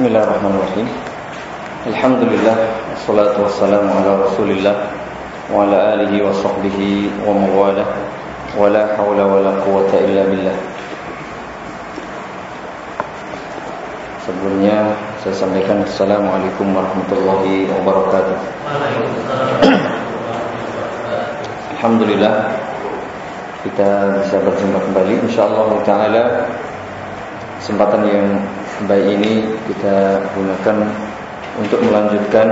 Bismillahirrahmanirrahim. Alhamdulillah wassalatu wassalamu ala Rasulillah wa ala alihi wa sahbihi wa mawala wa la hawla wa la quwata illa billah. Sebelumnya saya sampaikan Assalamualaikum warahmatullahi wabarakatuh. Alhamdulillah kita bisa berjumpa kembali insyaallah taala kesempatan yang baik ini kita gunakan untuk melanjutkan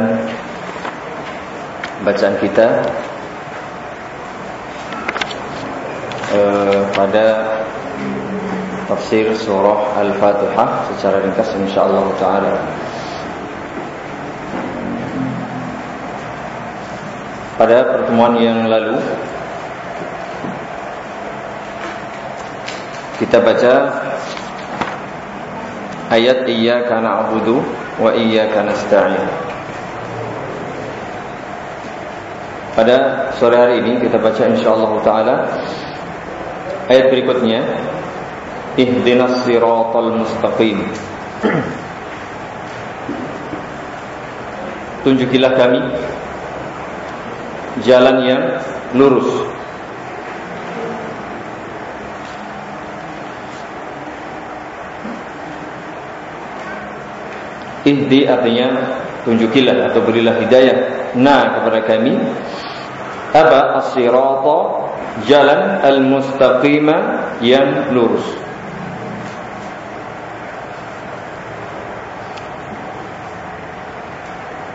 bacaan kita eh, pada tafsir surah Al-Fatihah secara ringkas insyaallah taala. Pada pertemuan yang lalu kita baca ayat iyyaka na'budu wa iyyaka nasta'in. Pada sore hari ini kita baca insyaallah taala ayat berikutnya ihdinas siratal mustaqim. Tunjukilah kami jalan yang lurus. Ihdi artinya tunjukilah atau berilah hidayah na kepada kami apa as-sirata jalan al-mustaqima yang lurus.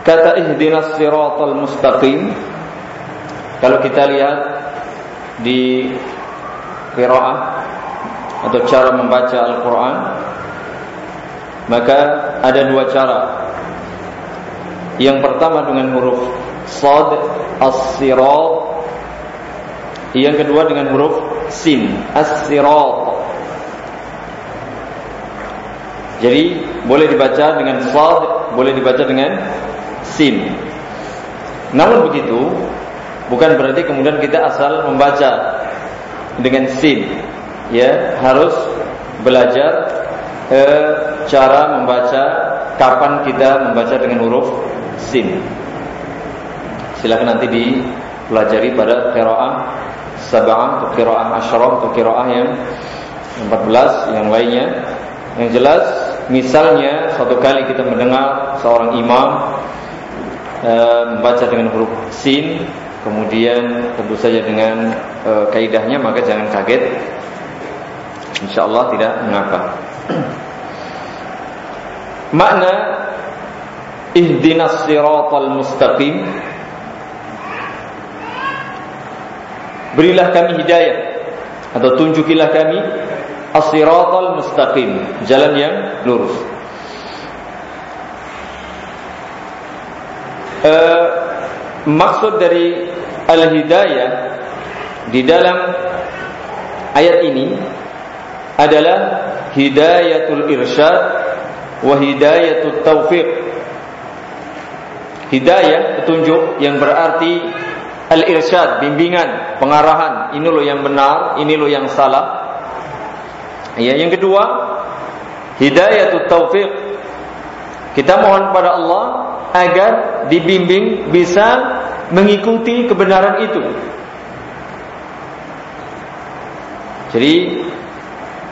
Kata ihdinas siratal mustaqim kalau kita lihat di qiraah atau cara membaca Al-Qur'an maka ada dua cara. Yang pertama dengan huruf sad as-sirat. Yang kedua dengan huruf sin as-sirat. Jadi boleh dibaca dengan sad, boleh dibaca dengan sin. Namun begitu, bukan berarti kemudian kita asal membaca dengan sin. Ya, harus belajar eh, cara membaca kapan kita membaca dengan huruf sin. Silakan nanti dipelajari pada qiraah sab'ah atau qiraah asyarah atau qiraah yang 14 yang lainnya. Yang jelas misalnya satu kali kita mendengar seorang imam e, membaca dengan huruf sin kemudian tentu saja dengan e, kaidahnya maka jangan kaget insyaallah tidak mengapa Makna ihdinas siratal mustaqim Berilah kami hidayah atau tunjukilah kami as-siratal mustaqim, jalan yang lurus. E, maksud dari al-hidayah di dalam ayat ini adalah hidayatul irsyad wa hidayatul taufiq. Hidayah petunjuk yang berarti al-irsyad, bimbingan, pengarahan. Ini loh yang benar, ini loh yang salah. Ya, yang kedua, hidayatul taufiq. Kita mohon pada Allah agar dibimbing bisa mengikuti kebenaran itu. Jadi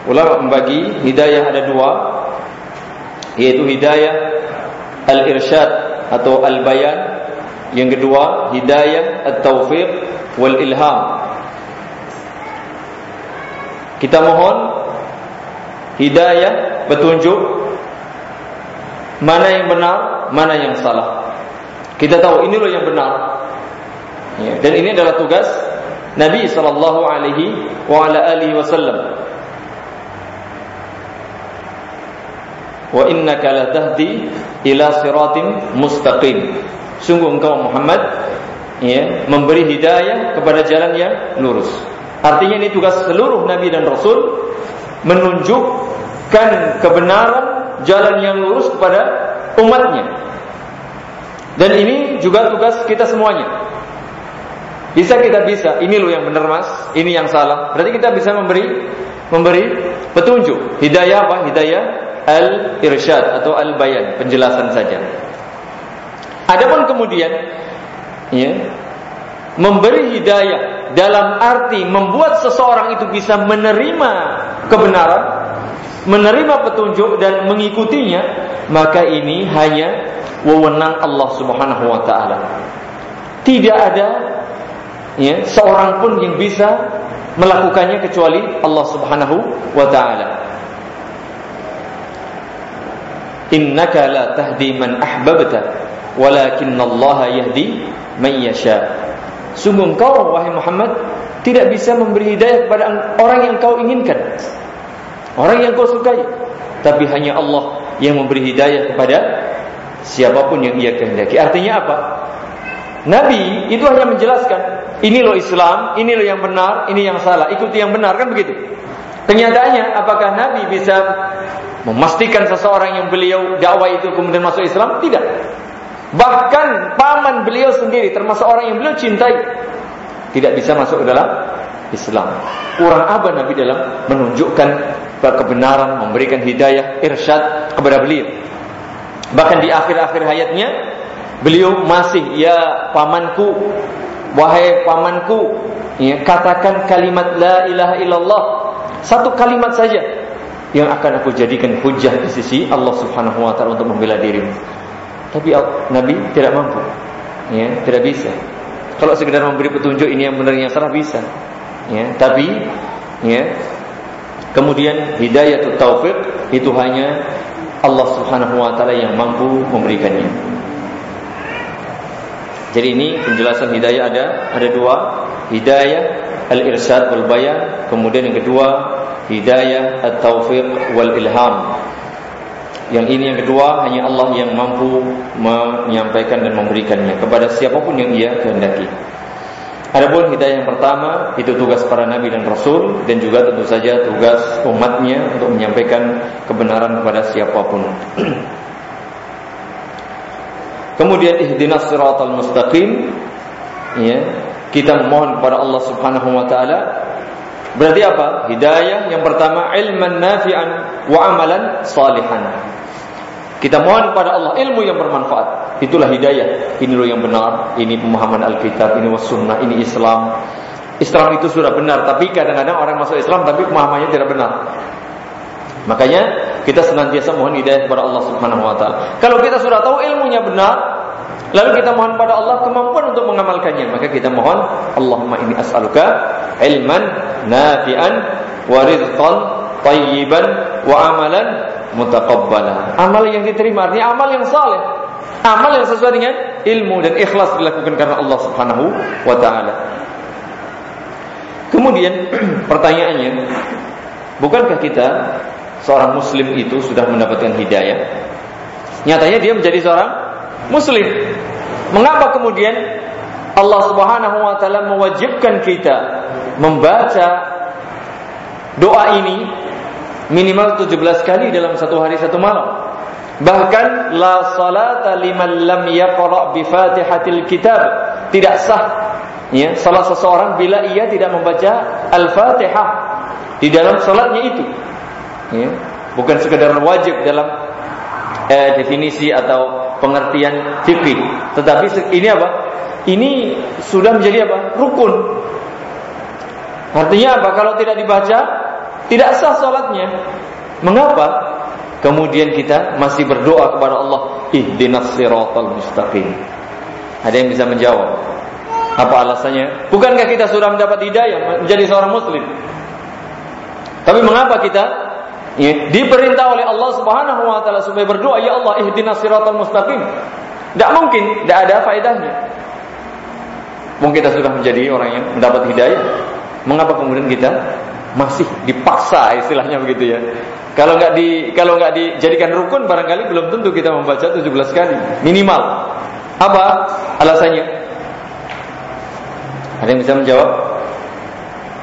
Ulama membagi hidayah ada dua yaitu hidayah al-irsyad atau al-bayan. Yang kedua hidayah at-taufiq wal ilham kita mohon hidayah petunjuk mana yang benar mana yang salah. Kita tahu ini loh yang benar. Ya, dan ini adalah tugas Nabi sallallahu alaihi wa ala alihi wasallam wa innaka latahdi ila siratin mustaqim. Sungguh engkau Muhammad ya, memberi hidayah kepada jalan yang lurus. Artinya ini tugas seluruh nabi dan rasul menunjukkan kebenaran jalan yang lurus kepada umatnya. Dan ini juga tugas kita semuanya. Bisa kita bisa, ini loh yang benar mas, ini yang salah. Berarti kita bisa memberi memberi petunjuk, hidayah apa? Hidayah al-irsyad atau al-bayan, penjelasan saja. Adapun kemudian ya, memberi hidayah dalam arti membuat seseorang itu bisa menerima kebenaran, menerima petunjuk dan mengikutinya, maka ini hanya wewenang Allah Subhanahu wa taala. Tidak ada ya, seorang pun yang bisa melakukannya kecuali Allah Subhanahu wa taala. Innaka la tahdi man ahbabta, Allah yahdi man yasha. Sungguh engkau wahai Muhammad tidak bisa memberi hidayah kepada orang yang kau inginkan. Orang yang kau sukai, tapi hanya Allah yang memberi hidayah kepada siapa pun yang ia kehendaki. Artinya apa? Nabi itu hanya menjelaskan, ini loh Islam, ini loh yang benar, ini yang salah, ikuti yang benar kan begitu. Kenyataannya apakah Nabi bisa memastikan seseorang yang beliau dakwah itu kemudian masuk Islam? Tidak. Bahkan paman beliau sendiri termasuk orang yang beliau cintai tidak bisa masuk ke dalam Islam. Kurang apa Nabi dalam menunjukkan kebenaran, memberikan hidayah, irsyad kepada beliau. Bahkan di akhir-akhir hayatnya beliau masih ya pamanku wahai pamanku ya katakan kalimat la ilaha illallah satu kalimat saja yang akan aku jadikan hujah di sisi Allah Subhanahu wa taala untuk membela dirimu. Tapi Nabi tidak mampu. Ya, tidak bisa. Kalau sekedar memberi petunjuk ini yang benar yang salah bisa. Ya, tapi ya kemudian hidayah atau taufik itu hanya Allah Subhanahu wa taala yang mampu memberikannya. Jadi ini penjelasan hidayah ada ada dua, hidayah al-irsyad wal bayan, kemudian yang kedua hidayah at-taufiq wal ilham. Yang ini yang kedua hanya Allah yang mampu menyampaikan dan memberikannya kepada siapa pun yang ia kehendaki. Adapun hidayah yang pertama itu tugas para nabi dan rasul dan juga tentu saja tugas umatnya untuk menyampaikan kebenaran kepada siapa pun. Kemudian ihdinas siratal mustaqim ya, kita memohon kepada Allah Subhanahu wa taala Berarti apa? Hidayah yang pertama ilman nafi'an wa amalan salihan. Kita mohon kepada Allah ilmu yang bermanfaat. Itulah hidayah. Ini loh yang benar. Ini pemahaman Alkitab. Ini sunnah. Ini Islam. Islam itu sudah benar. Tapi kadang-kadang orang masuk Islam tapi pemahamannya tidak benar. Makanya kita senantiasa mohon hidayah kepada Allah Subhanahu wa taala. Kalau kita sudah tahu ilmunya benar, lalu kita mohon pada Allah kemampuan untuk mengamalkannya, maka kita mohon Allahumma ini as'aluka ilman nafi'an wa rizqan tayyiban wa amalan mutaqabbala. Amal yang diterima artinya amal yang saleh. Amal yang sesuai dengan ilmu dan ikhlas dilakukan karena Allah Subhanahu wa taala. Kemudian pertanyaannya, bukankah kita seorang muslim itu sudah mendapatkan hidayah? Nyatanya dia menjadi seorang muslim. Mengapa kemudian Allah Subhanahu wa taala mewajibkan kita membaca doa ini minimal 17 kali dalam satu hari satu malam. Bahkan la salata liman lam yaqra bi Fatihatil Kitab. Tidak sah ya salah seseorang bila ia tidak membaca Al-Fatihah di dalam salatnya itu. Ya, bukan sekedar wajib dalam eh, definisi atau pengertian fikih, tetapi ini apa? Ini sudah menjadi apa? Rukun. Artinya apa? Kalau tidak dibaca, tidak sah salatnya. Mengapa? Kemudian kita masih berdoa kepada Allah, ihdinas siratal mustaqim. Ada yang bisa menjawab? Apa alasannya? Bukankah kita sudah mendapat hidayah menjadi seorang muslim? Tapi mengapa kita ya, diperintah oleh Allah Subhanahu wa taala supaya berdoa, ya Allah, ihdinas siratal mustaqim? Tidak mungkin, tidak ada faedahnya. Mungkin kita sudah menjadi orang yang mendapat hidayah. Mengapa kemudian kita masih dipaksa istilahnya begitu ya. Kalau nggak di kalau nggak dijadikan rukun barangkali belum tentu kita membaca 17 kali minimal. Apa alasannya? Ada yang bisa menjawab?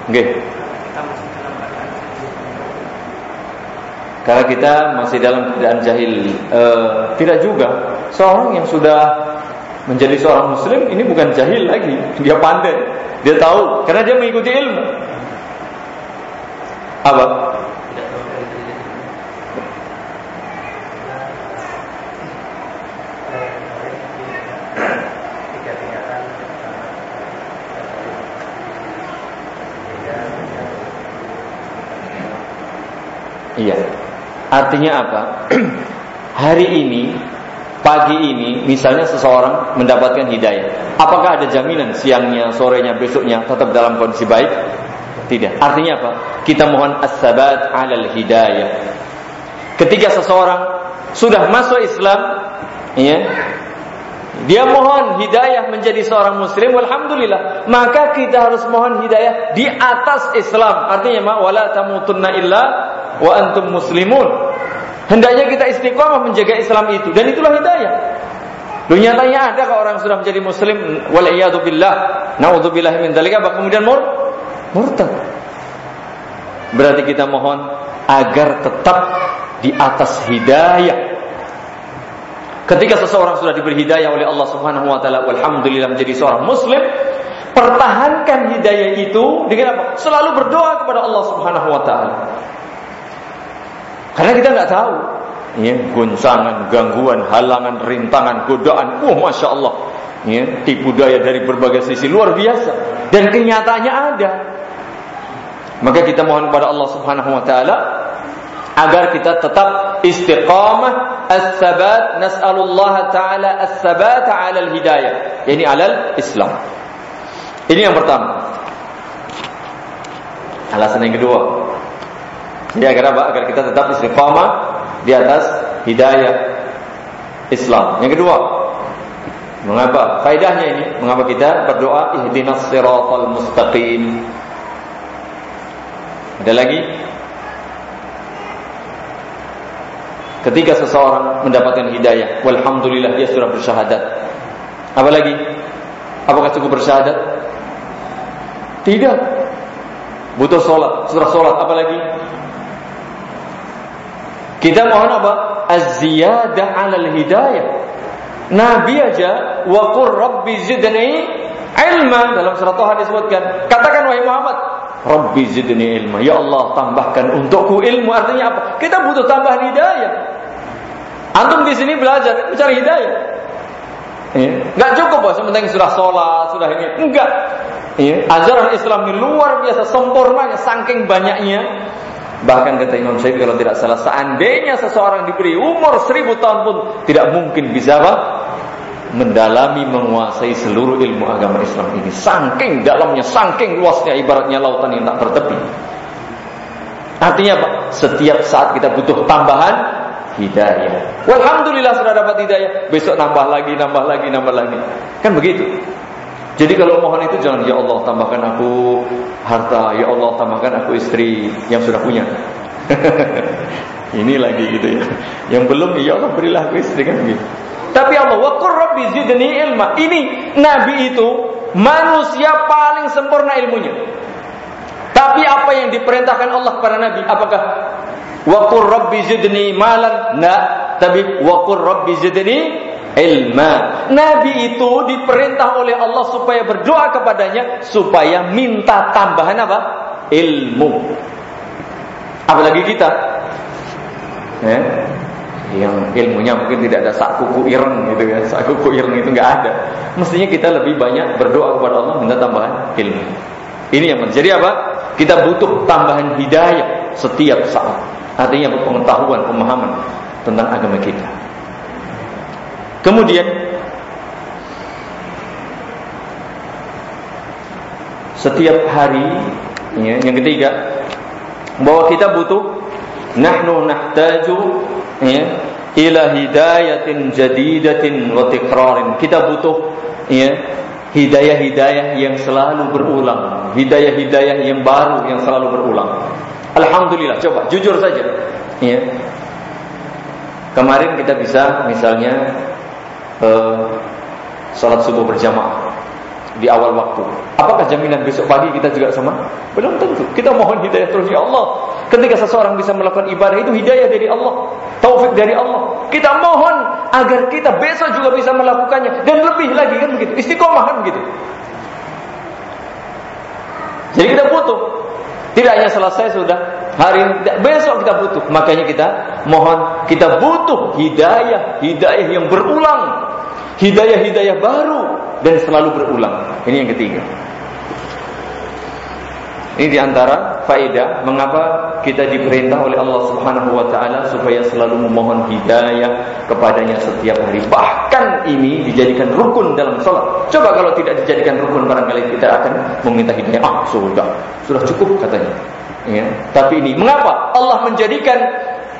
Oke. Karena kita masih dalam keadaan jahil E, tidak juga. Seorang yang sudah menjadi seorang muslim ini bukan jahil lagi. Dia pandai. Dia tahu karena dia mengikuti ilmu. Apa? Iya. Artinya apa? Hari ini, pagi ini, misalnya seseorang mendapatkan hidayah. Apakah ada jaminan siangnya, sorenya, besoknya tetap dalam kondisi baik? Tidak. Artinya apa? Kita mohon as-sabat 'alal hidayah. Ketika seseorang sudah masuk Islam, ya, dia mohon hidayah menjadi seorang muslim, alhamdulillah. Maka kita harus mohon hidayah di atas Islam. Artinya, wala tamutunna illa wa antum muslimun. Hendaknya kita istiqomah menjaga Islam itu dan itulah hidayah. Lu nyatanya ada kalau orang sudah menjadi muslim wal iyadu billah, naudzubillah min dzalika kemudian mur murtad. Berarti kita mohon agar tetap di atas hidayah. Ketika seseorang sudah diberi hidayah oleh Allah Subhanahu wa taala, alhamdulillah menjadi seorang muslim, pertahankan hidayah itu dengan apa? Selalu berdoa kepada Allah Subhanahu wa taala. Karena kita nggak tahu ya, gangguan, halangan, rintangan, godaan. Wah, masya Allah, ya, tipu daya dari berbagai sisi luar biasa dan kenyataannya ada. Maka kita mohon kepada Allah Subhanahu wa taala agar kita tetap istiqamah as-sabat nas'alullah taala as-sabat 'ala al-hidayah yani 'ala Islam. Ini yang pertama. Alasan yang kedua. Jadi agar apa? Agar kita tetap istiqamah di atas hidayah Islam. Yang kedua, mengapa? Faedahnya ini, mengapa kita berdoa ihdinas siratal mustaqim? Ada lagi? Ketika seseorang mendapatkan hidayah, walhamdulillah dia sudah bersyahadat. Apa lagi? Apakah cukup bersyahadat? Tidak. Butuh sholat, sudah sholat, apa lagi? Kita mohon apa? Az-ziyadah 'alal hidayah. Nabi aja wa qur rabbi zidni ilma dalam surat Toha disebutkan. Katakan wahai Muhammad, Rabbi zidni ilma. Ya Allah, tambahkan untukku ilmu. Artinya apa? Kita butuh tambahan hidayah. Antum di sini belajar, mencari hidayah. Ya. Nggak cukup bos, penting sudah sholat, sudah ini. Enggak. Ya. Ajaran Islam ini luar biasa sempurnanya, saking banyaknya. Bahkan kata Imam Syafi'i kalau tidak salah, seandainya seseorang diberi umur seribu tahun pun tidak mungkin bisa apa? mendalami menguasai seluruh ilmu agama Islam ini. Saking dalamnya saking luasnya ibaratnya lautan yang tak bertepi. Artinya apa? Setiap saat kita butuh tambahan hidayah. Walhamdulillah sudah dapat hidayah. Besok nambah lagi nambah lagi nambah lagi. Kan begitu jadi kalau mohon itu jangan ya Allah tambahkan aku harta ya Allah tambahkan aku istri yang sudah punya ini lagi gitu ya yang belum ya Allah berilah aku istri kan begitu tapi Allah wa rabbi zidni ilma. Ini nabi itu manusia paling sempurna ilmunya. Tapi apa yang diperintahkan Allah kepada nabi? Apakah wa rabbi zidni malan? Nah, tapi wa rabbi zidni ilma. Nabi itu diperintah oleh Allah supaya berdoa kepadanya supaya minta tambahan apa? Ilmu. Apalagi kita. Ya. Yang ilmunya mungkin tidak ada sak kuku ireng gitu ya sak kuku ireng itu nggak ada. Mestinya kita lebih banyak berdoa kepada Allah minta tambahan ilmu. Ini yang menjadi apa? Kita butuh tambahan hidayah setiap saat. Artinya pengetahuan pemahaman tentang agama kita kemudian setiap hari ya, yang ketiga bahwa kita butuh nahnu nahtaju ya ila hidayatin jadidatin wa tikrarin kita butuh ya hidayah-hidayah yang selalu berulang. Hidayah-hidayah yang baru yang selalu berulang. Alhamdulillah. Coba jujur saja ya. Kemarin kita bisa misalnya uh, salat subuh berjamaah di awal waktu. Apakah jaminan besok pagi kita juga sama? Belum tentu. Kita mohon hidayah terus ya Allah. Ketika seseorang bisa melakukan ibadah itu hidayah dari Allah, taufik dari Allah. Kita mohon agar kita besok juga bisa melakukannya dan lebih lagi kan begitu. Istiqomah kan begitu. Jadi kita butuh. Tidak hanya selesai sudah hari ini, besok kita butuh. Makanya kita mohon kita butuh hidayah, hidayah yang berulang, hidayah-hidayah baru dan selalu berulang. Ini yang ketiga. Ini di antara faedah mengapa kita diperintah oleh Allah Subhanahu wa taala supaya selalu memohon hidayah kepadanya setiap hari. Bahkan ini dijadikan rukun dalam salat. Coba kalau tidak dijadikan rukun barangkali kita akan meminta hidayah. Ah, sudah. Sudah cukup katanya. Ya. Tapi ini mengapa Allah menjadikan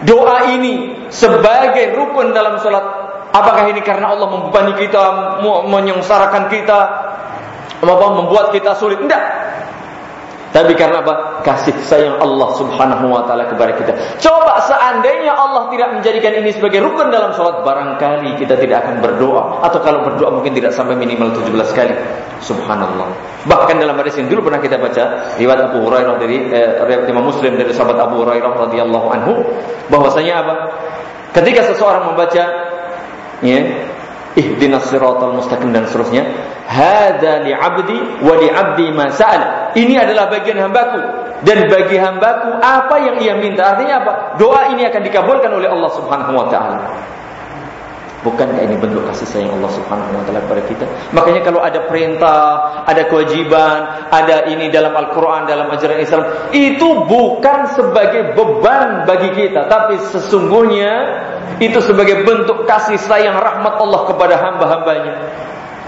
doa ini sebagai rukun dalam salat? Apakah ini karena Allah membebani kita, menyengsarakan kita, membuat kita sulit? Tidak. Tapi karena apa? Kasih sayang Allah subhanahu wa ta'ala kepada kita. Coba seandainya Allah tidak menjadikan ini sebagai rukun dalam sholat. Barangkali kita tidak akan berdoa. Atau kalau berdoa mungkin tidak sampai minimal 17 kali. Subhanallah. Bahkan dalam hadis yang dulu pernah kita baca. Riwayat Abu Hurairah dari eh, riwayat Imam Muslim dari sahabat Abu Hurairah radhiyallahu anhu. Bahwasanya apa? Ketika seseorang membaca ya, ihdinas siratal mustaqim dan seterusnya. Hadza li 'abdi wa li 'abdi ma sa'ala. Ini adalah bagian hambaku. Dan bagi hambaku apa yang ia minta? Artinya apa? Doa ini akan dikabulkan oleh Allah Subhanahu wa taala Bukankah ini bentuk kasih sayang Allah Subhanahu wa taala kepada kita? Makanya kalau ada perintah, ada kewajiban, ada ini dalam Al-Qur'an, dalam ajaran Islam, itu bukan sebagai beban bagi kita, tapi sesungguhnya itu sebagai bentuk kasih sayang rahmat Allah kepada hamba-hambanya.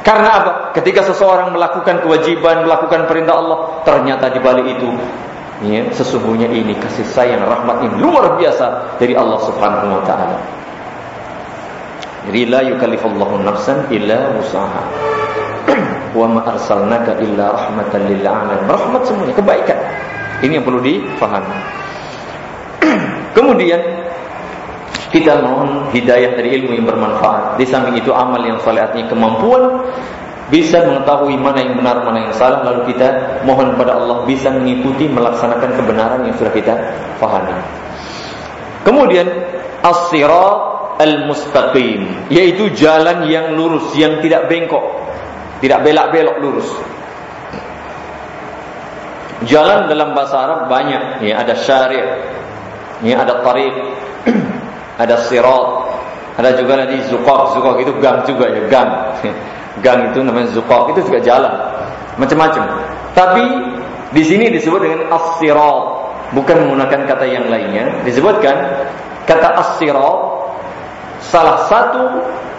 Karena apa? Ketika seseorang melakukan kewajiban, melakukan perintah Allah, ternyata di balik itu ya, sesungguhnya ini kasih sayang rahmat yang luar biasa dari Allah Subhanahu wa taala. Jadi la yukallifullahu nafsan illa usaha. Wa ma arsalnaka illa rahmatan lil alamin. Rahmat semuanya kebaikan. Ini yang perlu difahami. Kemudian kita mohon hidayah dari ilmu yang bermanfaat. Di samping itu amal yang saleh artinya kemampuan bisa mengetahui mana yang benar mana yang salah lalu kita mohon pada Allah bisa mengikuti melaksanakan kebenaran yang sudah kita fahami. Kemudian as-sirat al-mustaqim, yaitu jalan yang lurus, yang tidak bengkok, tidak belak-belok lurus. Jalan dalam bahasa Arab banyak, ya ada syari', ya ada tariq, ada sirat, ada juga nanti zuqaq, zuqaq itu gang juga ya, gang. Gang itu namanya zuqaq, itu juga jalan. Macam-macam. Tapi di sini disebut dengan as-sirat, bukan menggunakan kata yang lainnya. Disebutkan kata as-sirat salah satu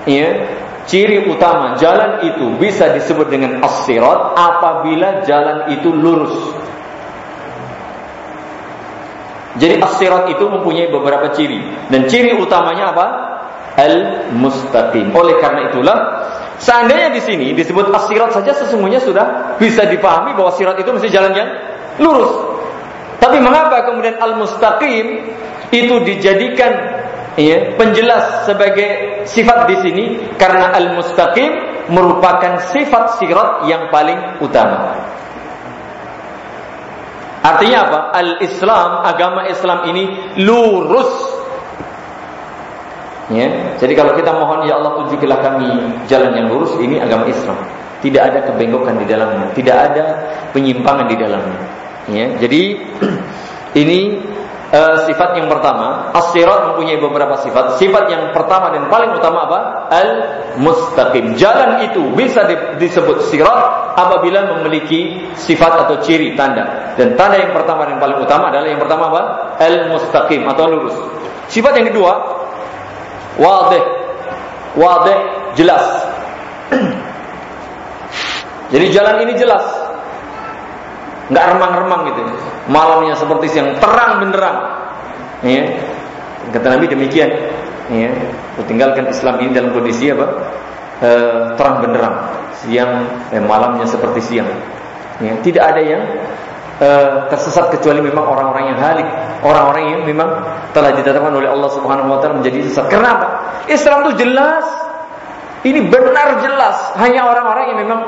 ya ciri utama jalan itu bisa disebut dengan as-sirat apabila jalan itu lurus. Jadi as-sirat itu mempunyai beberapa ciri dan ciri utamanya apa? Al-mustaqim. Oleh karena itulah seandainya di sini disebut as-sirat saja sesungguhnya sudah bisa dipahami bahwa sirat itu mesti jalan yang lurus. Tapi mengapa kemudian al-mustaqim itu dijadikan ya, penjelas sebagai sifat di sini karena al-mustaqim merupakan sifat sirat yang paling utama. Artinya apa? Al-Islam, agama Islam ini lurus. Ya, jadi kalau kita mohon ya Allah tunjukilah kami jalan yang lurus, ini agama Islam. Tidak ada kebengkokan di dalamnya, tidak ada penyimpangan di dalamnya. Ya, jadi ini uh, sifat yang pertama, as-sirat mempunyai beberapa sifat. Sifat yang pertama dan paling utama apa? Al-mustaqim. Jalan itu bisa di, disebut sirat apabila memiliki sifat atau ciri tanda. Dan tanda yang pertama dan paling utama adalah yang pertama apa? Al-mustaqim atau lurus. Sifat yang kedua, wadih. Wadih jelas. Jadi jalan ini jelas nggak remang-remang gitu. Malamnya seperti siang terang benderang. Ya. Kata Nabi demikian. Ya. Tinggalkan Islam ini dalam kondisi apa? E, terang benderang. Siang eh, malamnya seperti siang. Ya. Tidak ada yang e, tersesat kecuali memang orang-orang yang halik, orang-orang yang memang telah ditetapkan oleh Allah Subhanahu wa taala menjadi sesat. Kenapa? Islam itu jelas. Ini benar jelas. Hanya orang-orang yang memang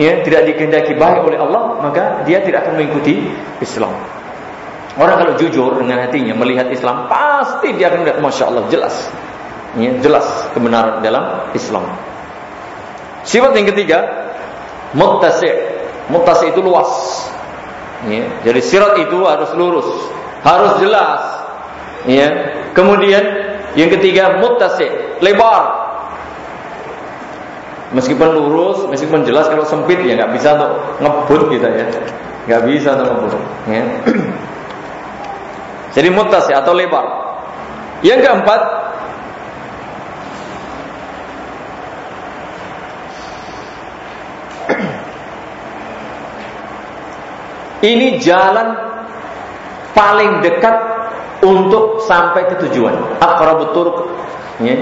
ya tidak dikehendaki baik oleh Allah maka dia tidak akan mengikuti Islam. Orang kalau jujur dengan hatinya melihat Islam pasti dia akan melihat masya Allah jelas. Ya, jelas kebenaran dalam Islam. Sifat yang ketiga muttasi. Muttasi itu luas. Ya, jadi sirat itu harus lurus harus jelas. Ya kemudian yang ketiga muttasi. Lebar Meskipun lurus, meskipun jelas kalau sempit ya nggak bisa untuk ngebut kita ya, nggak bisa untuk ngebut. Ya. Jadi mutasi atau lebar. Yang keempat, ini jalan paling dekat untuk sampai ke tujuan. Aqrabut turuq. Ya.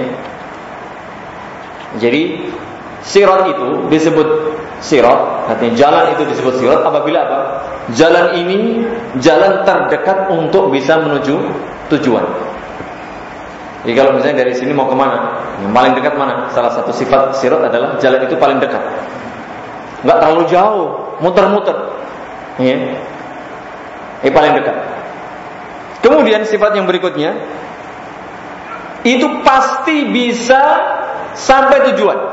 Jadi sirat itu disebut sirat, artinya jalan itu disebut sirat apabila apa? Jalan ini jalan terdekat untuk bisa menuju tujuan. Jadi kalau misalnya dari sini mau ke mana, yang paling dekat mana? Salah satu sifat sirat adalah jalan itu paling dekat, nggak terlalu jauh, muter-muter. Ya. Ini paling dekat. Kemudian sifat yang berikutnya itu pasti bisa sampai tujuan.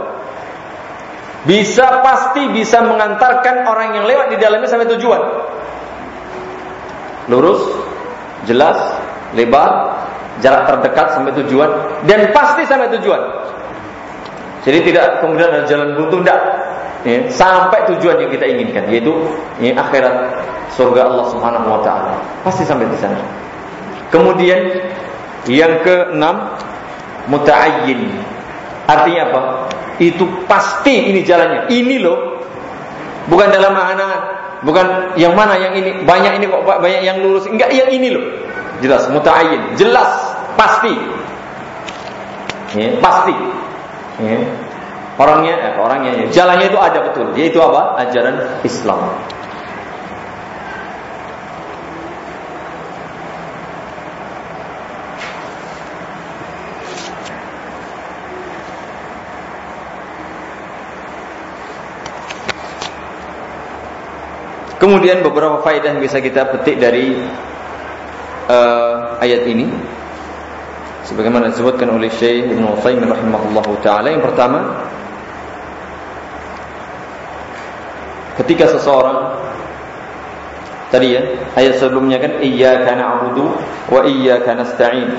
Bisa pasti bisa mengantarkan orang yang lewat di dalamnya sampai tujuan. Lurus, jelas, lebar, jarak terdekat sampai tujuan dan pasti sampai tujuan. Jadi tidak kemudian ada jalan buntu tidak. Ya, sampai tujuan yang kita inginkan yaitu ini akhirat surga Allah Subhanahu wa taala. Pasti sampai di sana. Kemudian yang keenam muta'ayyin. Artinya apa? Itu pasti ini jalannya. Ini loh. Bukan dalam angan bukan yang mana yang ini, banyak ini kok banyak yang lurus. Enggak, yang ini loh. Jelas muta'ayyin, jelas, pasti. Ya, pasti. Ya. Orangnya, eh, orangnya, jalannya itu ada betul. Yaitu apa? Ajaran Islam. Kemudian beberapa faedah yang bisa kita petik dari uh, ayat ini. Sebagaimana disebutkan oleh Syekh Ibnu Utsaimin rahimahullahu taala. Yang pertama ketika seseorang tadi ya ayat sebelumnya kan iyyaka na'budu wa iyyaka nasta'in.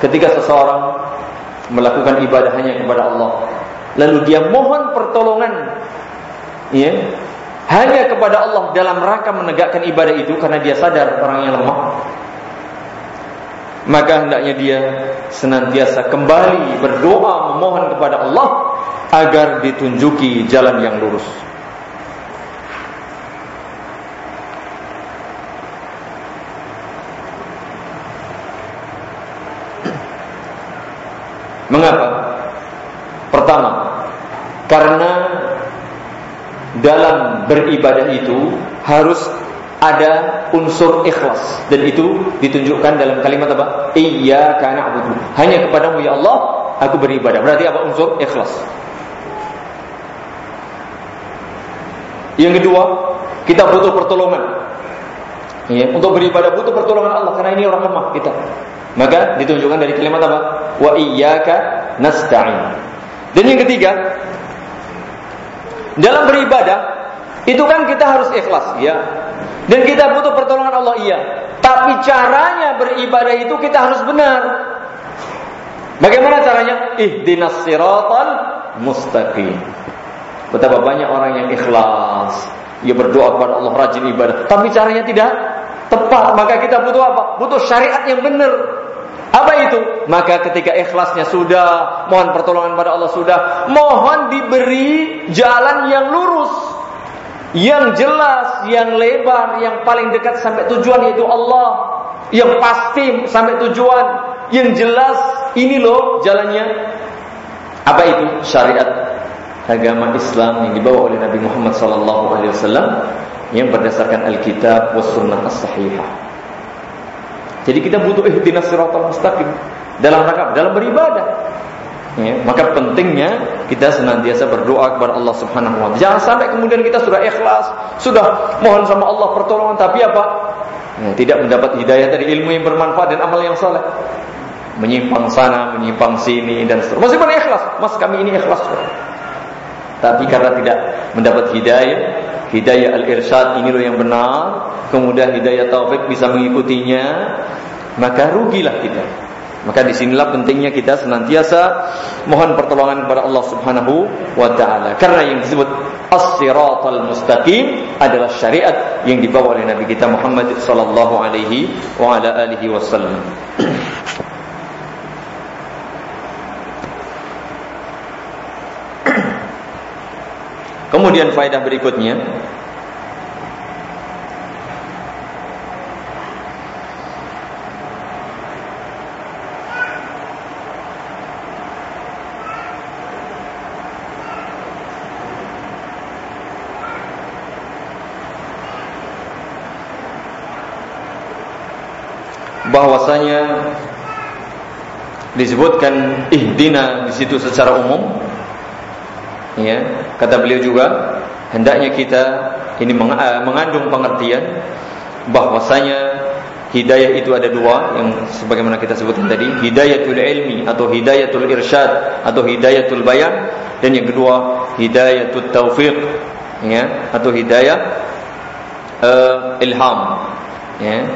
Ketika seseorang melakukan ibadah hanya kepada Allah lalu dia mohon pertolongan ya hanya kepada Allah dalam rangka menegakkan ibadah itu karena dia sadar orang yang lemah maka hendaknya dia senantiasa kembali berdoa memohon kepada Allah agar ditunjuki jalan yang lurus Mengapa? Pertama, karena dalam beribadah itu harus ada unsur ikhlas dan itu ditunjukkan dalam kalimat apa? Iyyaka na'budu. Hanya kepadamu ya Allah aku beribadah. Berarti apa unsur ikhlas? Yang kedua, kita butuh pertolongan. Ya, untuk beribadah butuh pertolongan Allah karena ini orang lemah kita. Maka ditunjukkan dari kalimat apa? Wa iyyaka nasta'in. Dan yang ketiga, dalam beribadah itu kan kita harus ikhlas, ya. Dan kita butuh pertolongan Allah, iya. Tapi caranya beribadah itu kita harus benar. Bagaimana caranya? Ihdinas siratal mustaqim. Betapa banyak orang yang ikhlas, ia berdoa kepada Allah rajin ibadah, tapi caranya tidak tepat. Maka kita butuh apa? Butuh syariat yang benar. Apa itu? Maka ketika ikhlasnya sudah, mohon pertolongan pada Allah sudah, mohon diberi jalan yang lurus, yang jelas, yang lebar, yang paling dekat sampai tujuan yaitu Allah, yang pasti sampai tujuan, yang jelas ini loh jalannya. Apa itu? Syariat agama Islam yang dibawa oleh Nabi Muhammad SAW yang berdasarkan Alkitab was Sunnah as-Sahihah. Jadi kita butuh ihdinas siratal mustaqim dalam rangka dalam beribadah. Ya, maka pentingnya kita senantiasa berdoa kepada Allah Subhanahu wa taala. Jangan sampai kemudian kita sudah ikhlas, sudah mohon sama Allah pertolongan tapi apa? Ya, tidak mendapat hidayah dari ilmu yang bermanfaat dan amal yang saleh. Menyimpang sana, menyimpang sini dan seterusnya. Meskipun ikhlas, Mas kami ini ikhlas. Tapi karena tidak mendapat hidayah, hidayah al-irsyad ini loh yang benar, kemudian hidayah taufik bisa mengikutinya, maka rugilah kita. Maka di sinilah pentingnya kita senantiasa mohon pertolongan kepada Allah Subhanahu wa taala. Karena yang disebut as-siratal mustaqim adalah syariat yang dibawa oleh Nabi kita Muhammad sallallahu alaihi wa ala alihi wasallam. Kemudian faedah berikutnya. Bahwasanya disebutkan ihdina di situ secara umum. Ya kata beliau juga hendaknya kita ini eh, mengandung pengertian bahwasanya hidayah itu ada dua yang sebagaimana kita sebutkan tadi hidayatul ilmi atau hidayatul irsyad atau hidayatul bayan dan yang kedua hidayatul taufiq ya atau hidayah uh, ilham ya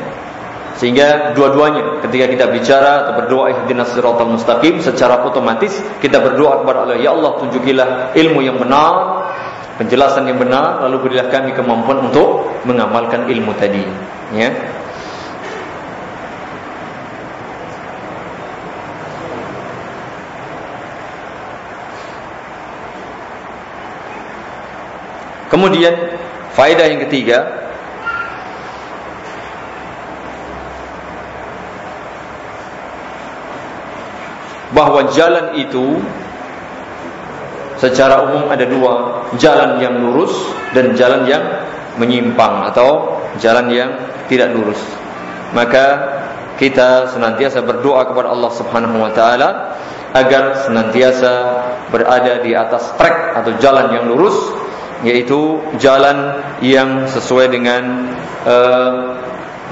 sehingga dua-duanya ketika kita bicara atau berdoa ihdinas siratal mustaqim secara otomatis kita berdoa kepada Allah, ya Allah tunjukilah ilmu yang benar, penjelasan yang benar, lalu berilah kami kemampuan untuk mengamalkan ilmu tadi, ya. Kemudian faedah yang ketiga bahwa jalan itu secara umum ada dua, jalan yang lurus dan jalan yang menyimpang atau jalan yang tidak lurus. Maka kita senantiasa berdoa kepada Allah Subhanahu wa taala agar senantiasa berada di atas trek atau jalan yang lurus yaitu jalan yang sesuai dengan uh,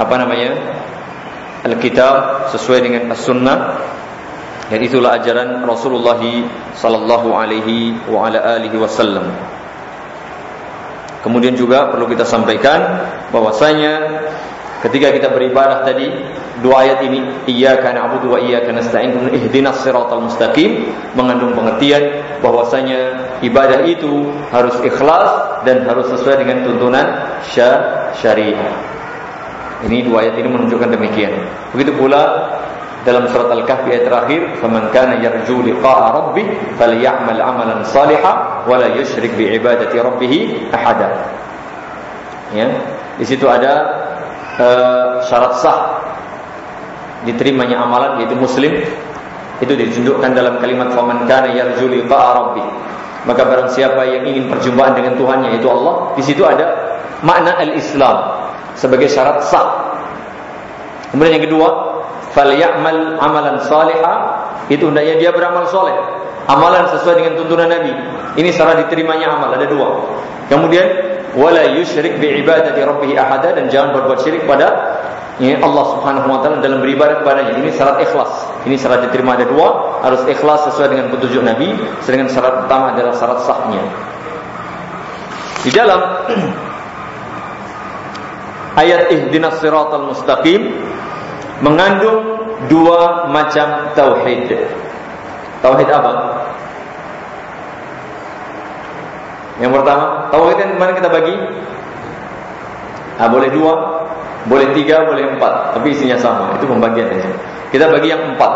apa namanya Alkitab sesuai dengan As-Sunnah dan itulah ajaran Rasulullah sallallahu alaihi wa ala alihi wasallam. Kemudian juga perlu kita sampaikan bahwasanya ketika kita beribadah tadi dua ayat ini iyyaka na'budu wa iyyaka nasta'in ihdinas siratal mustaqim mengandung pengertian bahwasanya ibadah itu harus ikhlas dan harus sesuai dengan tuntunan syariah. Ini dua ayat ini menunjukkan demikian. Begitu pula dalam surat Al-Kahfi ayat terakhir, "Faman kana yarju liqa'a rabbih falyamal 'amalan salihan wa la yusyrik bi ibadati rabbih ahada." Ya, di situ ada uh, syarat sah diterimanya amalan yaitu muslim itu ditunjukkan dalam kalimat faman kana yarju liqa'a rabbih. Maka barang siapa yang ingin perjumpaan dengan Tuhannya yaitu Allah, di situ ada makna al-Islam sebagai syarat sah. Kemudian yang kedua, falyamal amalan salihah. Itu hendaknya dia beramal soleh. Amalan sesuai dengan tuntunan Nabi. Ini syarat diterimanya amal ada dua. Kemudian wala yusyrik bi ibadati rabbih ahada dan jangan berbuat syirik pada ya, Allah Subhanahu wa taala dalam beribadah kepadanya. Ini syarat ikhlas. Ini syarat diterima ada dua. Harus ikhlas sesuai dengan petunjuk Nabi. Sedangkan syarat pertama adalah syarat sahnya. Di dalam ayat ihdinas siratal mustaqim mengandung dua macam tauhid. Tauhid apa? Yang pertama, tauhid yang mana kita bagi? Ah, boleh dua, boleh tiga, boleh empat, tapi isinya sama. Itu pembagian aja. Kita bagi yang empat,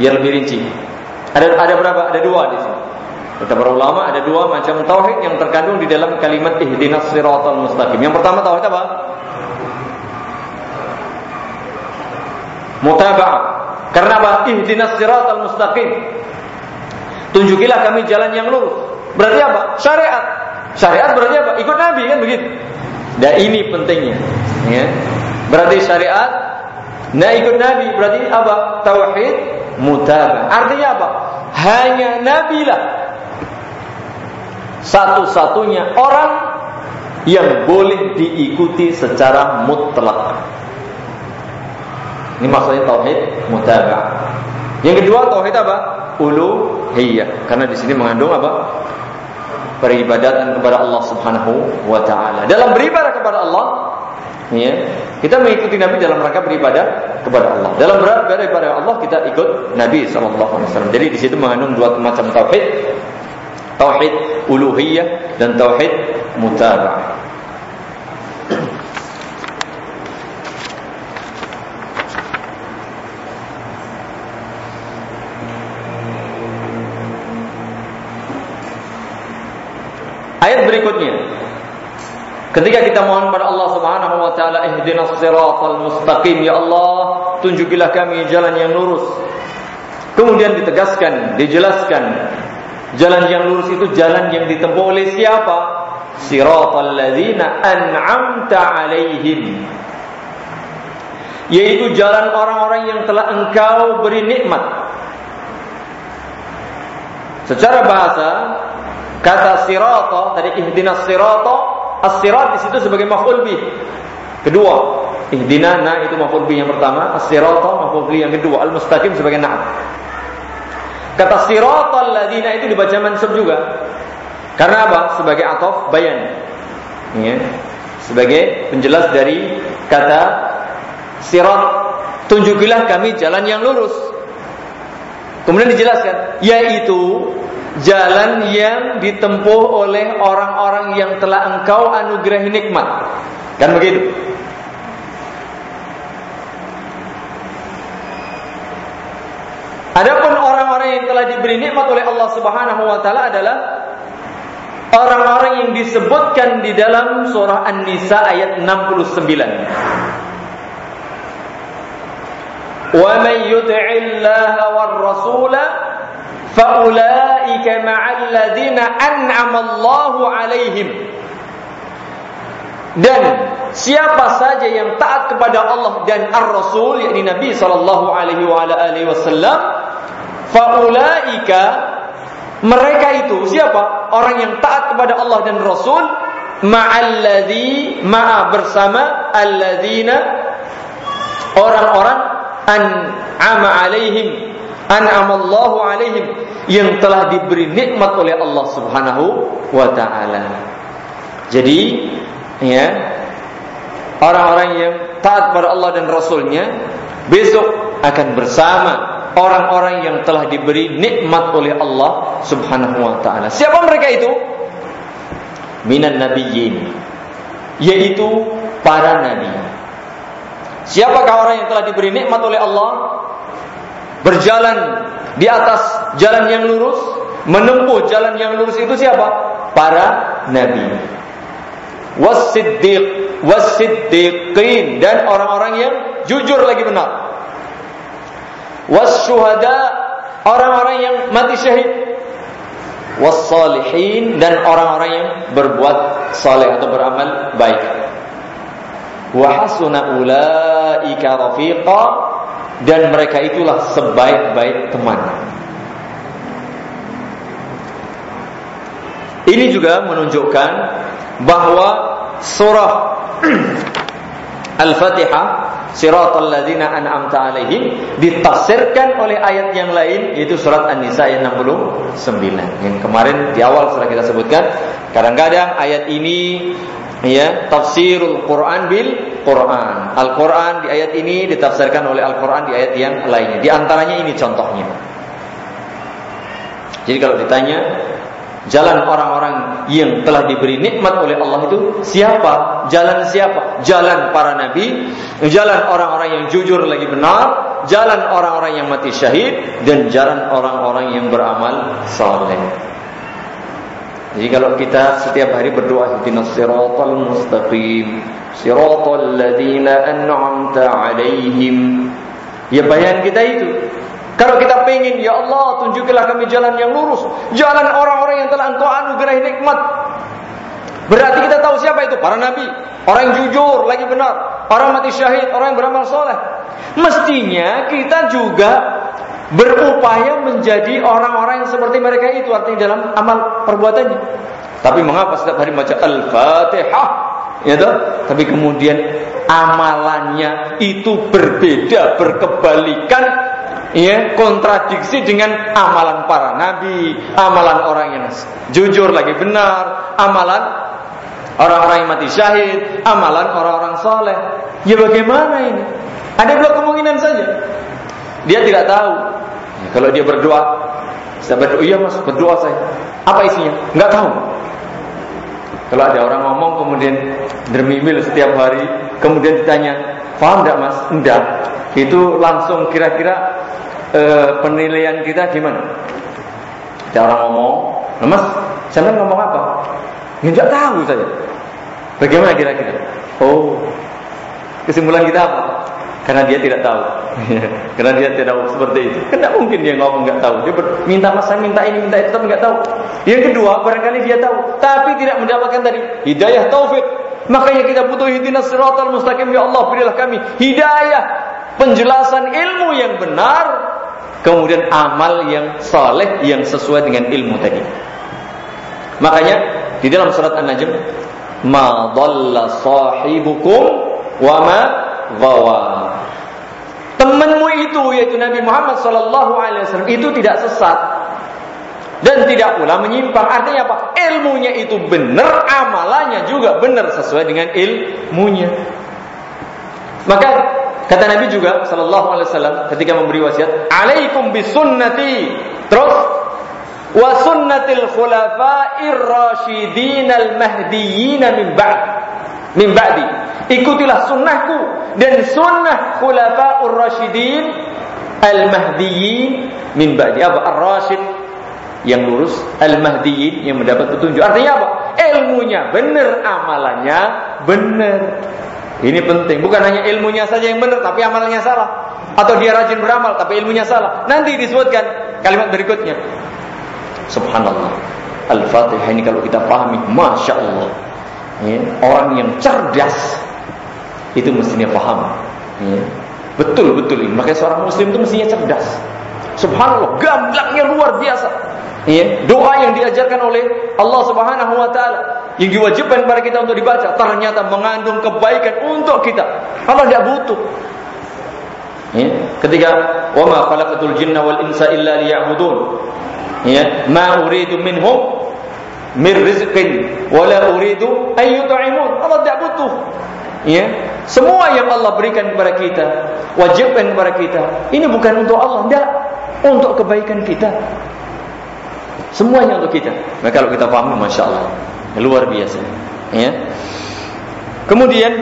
biar lebih rinci. Ada ada berapa? Ada dua di sini. Kata para ulama ada dua macam tauhid yang terkandung di dalam kalimat ihdinas siratal mustaqim. Yang pertama tauhid apa? Mutaba'ah. Karena apa? Ihdinas siratal mustaqim. Tunjukilah kami jalan yang lurus. Berarti apa? Syariat. Syariat berarti apa? Ikut Nabi kan begitu. Dan ini pentingnya. Ya. Berarti syariat. Nah ikut Nabi berarti apa? Tauhid mutaba'ah. Artinya apa? Hanya Nabi lah satu-satunya orang yang boleh diikuti secara mutlak. Ini maksudnya tauhid mutaba'ah. Yang kedua tauhid apa? Uluhiyah. Karena di sini mengandung apa? Peribadatan kepada Allah Subhanahu wa taala. Dalam beribadah kepada Allah, Ya, kita mengikuti Nabi dalam rangka beribadah kepada Allah. Dalam beribadah kepada Allah kita ikut Nabi Shallallahu Alaihi Wasallam. Jadi di situ mengandung dua macam tauhid, tauhid uluhiyah dan tauhid mutabah. Ayat berikutnya. Ketika kita mohon pada Allah Subhanahu wa taala ihdinas siratal mustaqim ya Allah, tunjukilah kami jalan yang lurus. Kemudian ditegaskan, dijelaskan jalan yang lurus itu jalan yang ditempuh oleh siapa? Siratal ladzina an'amta alaihim. Yaitu jalan orang-orang yang telah engkau beri nikmat. Secara bahasa Kata sirata tadi ihdinas sirata, as-sirat di situ sebagai maf'ul bih. Kedua, ihdina na itu maf'ul bih yang pertama, as-sirata maf'ul bih yang kedua, al-mustaqim sebagai na'at. Kata siratal ladina itu dibaca mansub juga. Karena apa? Sebagai atof bayan. Ya. Sebagai penjelas dari kata sirat tunjukilah kami jalan yang lurus. Kemudian dijelaskan, yaitu jalan yang ditempuh oleh orang-orang yang telah engkau anugerahi nikmat. Kan begitu? Adapun orang-orang yang telah diberi nikmat oleh Allah Subhanahu wa taala adalah orang-orang yang disebutkan di dalam surah An-Nisa ayat 69. Wa may yuti'illaha war rasula faulaika ma'al ladzina an'ama Allahu alaihim. Dan siapa saja yang taat kepada Allah dan Ar-Rasul yakni Nabi sallallahu alaihi wa ala alihi wasallam faulaika mereka itu siapa? Orang yang taat kepada Allah dan Rasul ma'alladzi ma'a bersama alladzina orang-orang an'ama alaihim an'amallahu alaihim yang telah diberi nikmat oleh Allah Subhanahu wa taala. Jadi ya orang-orang yang taat pada Allah dan Rasulnya besok akan bersama orang-orang yang telah diberi nikmat oleh Allah Subhanahu wa taala. Siapa mereka itu? Minan nabiyyin yaitu para nabi. Siapakah orang yang telah diberi nikmat oleh Allah? Berjalan di atas jalan yang lurus, menempuh jalan yang lurus itu siapa? Para nabi. Wasiddiq, wasiddiqin dan orang-orang yang jujur lagi benar. Wasyuhada, orang-orang yang mati syahid. Wassalihin dan orang-orang yang berbuat saleh atau beramal baik. Wa ulaika rafiqa dan mereka itulah sebaik-baik teman. Ini juga menunjukkan bahwa surah Al-Fatihah Siratal ladzina an'amta alaihim ditafsirkan oleh ayat yang lain yaitu surat An-Nisa ayat 69. Yang kemarin di awal sudah kita sebutkan, kadang-kadang ayat ini ya tafsirul Quran bil Quran. Al-Quran di ayat ini ditafsirkan oleh Al-Quran di ayat yang lainnya. Di antaranya ini contohnya. Jadi kalau ditanya jalan orang-orang yang telah diberi nikmat oleh Allah itu siapa? Jalan siapa? Jalan para nabi, jalan orang-orang yang jujur lagi benar, jalan orang-orang yang mati syahid dan jalan orang-orang yang beramal saleh. Jadi kalau kita setiap hari berdoa ihdinas siratal mustaqim, siratal ladzina an'amta 'alaihim. Ya bayan kita itu. Kalau kita pengen ya Allah tunjukilah kami jalan yang lurus, jalan orang-orang yang telah Engkau anugerahi nikmat. Berarti kita tahu siapa itu? Para nabi, orang yang jujur, lagi benar, orang mati syahid, orang yang beramal soleh. Mestinya kita juga berupaya menjadi orang-orang yang seperti mereka itu artinya dalam amal perbuatannya. Tapi mengapa setiap hari baca Al-Fatihah? Ya toh? Tapi kemudian amalannya itu berbeda, berkebalikan ya kontradiksi dengan amalan para nabi, amalan orang yang jujur lagi benar, amalan orang-orang yang mati syahid, amalan orang-orang soleh. Ya bagaimana ini? Ada dua kemungkinan saja. Dia tidak tahu. Ya, kalau dia berdoa, saya berdoa, iya mas, berdoa saya. Apa isinya? Enggak tahu. Kalau ada orang ngomong kemudian dermimil setiap hari, kemudian ditanya, paham enggak mas? Enggak. Itu langsung kira-kira e, penilaian kita gimana? Ada orang ngomong, nah, mas, saya ngomong apa? Ya, enggak tahu saja. Bagaimana kira-kira? Oh, kesimpulan kita apa? Karena dia tidak tahu. Karena dia tidak tahu seperti itu. Tidak mungkin dia ngomong nggak tahu. Dia minta mas saya minta ini minta itu tapi nggak tahu. Yang kedua barangkali dia tahu tapi tidak mendapatkan tadi hidayah taufik. Makanya kita butuh hidayah siratal mustaqim ya Allah berilah kami hidayah penjelasan ilmu yang benar kemudian amal yang saleh yang sesuai dengan ilmu tadi. Makanya di dalam surat An-Najm ma dhalla sahibukum wa ma. Itu yaitu Nabi Muhammad sallallahu alaihi wasallam itu tidak sesat dan tidak pula menyimpang. Artinya apa? Ilmunya itu benar, amalannya juga benar sesuai dengan ilmunya. Maka kata Nabi juga sallallahu alaihi wasallam ketika memberi wasiat, "Alaikum bisunnati." Terus wa sunnatil khulafa'ir rasyidin al mahdiyyin min ba'd min ba'di ikutilah sunnahku dan sunnah khulafa'ur rasyidin al-mahdiyyin min ba'di apa ar-rasyid yang lurus. Al-mahdiyyin yang mendapat petunjuk. Artinya apa? Ilmunya benar amalannya benar. Ini penting. Bukan hanya ilmunya saja yang benar tapi amalannya salah. Atau dia rajin beramal tapi ilmunya salah. Nanti disebutkan kalimat berikutnya. Subhanallah. Al-fatihah ini kalau kita pahami masya Allah. Ya, orang yang cerdas itu mestinya paham. Ya. Betul betul ini. Makanya seorang muslim itu mestinya cerdas. Subhanallah, gamblangnya luar biasa. Ya, doa yang diajarkan oleh Allah Subhanahu wa taala yang diwajibkan kepada kita untuk dibaca ternyata mengandung kebaikan untuk kita. Allah tidak butuh. Ya, ketika wa ma khalaqatul jinna wal insa illa liya'budun. Ya, ma uridu minhum min rizqin wala uridu an. Allah tidak butuh. Ya, semua yang Allah berikan kepada kita, wajibkan kepada kita, ini bukan untuk Allah, tidak, untuk kebaikan kita. Semuanya untuk kita. Nah, kalau kita paham, masya Allah, luar biasa. Ya. Kemudian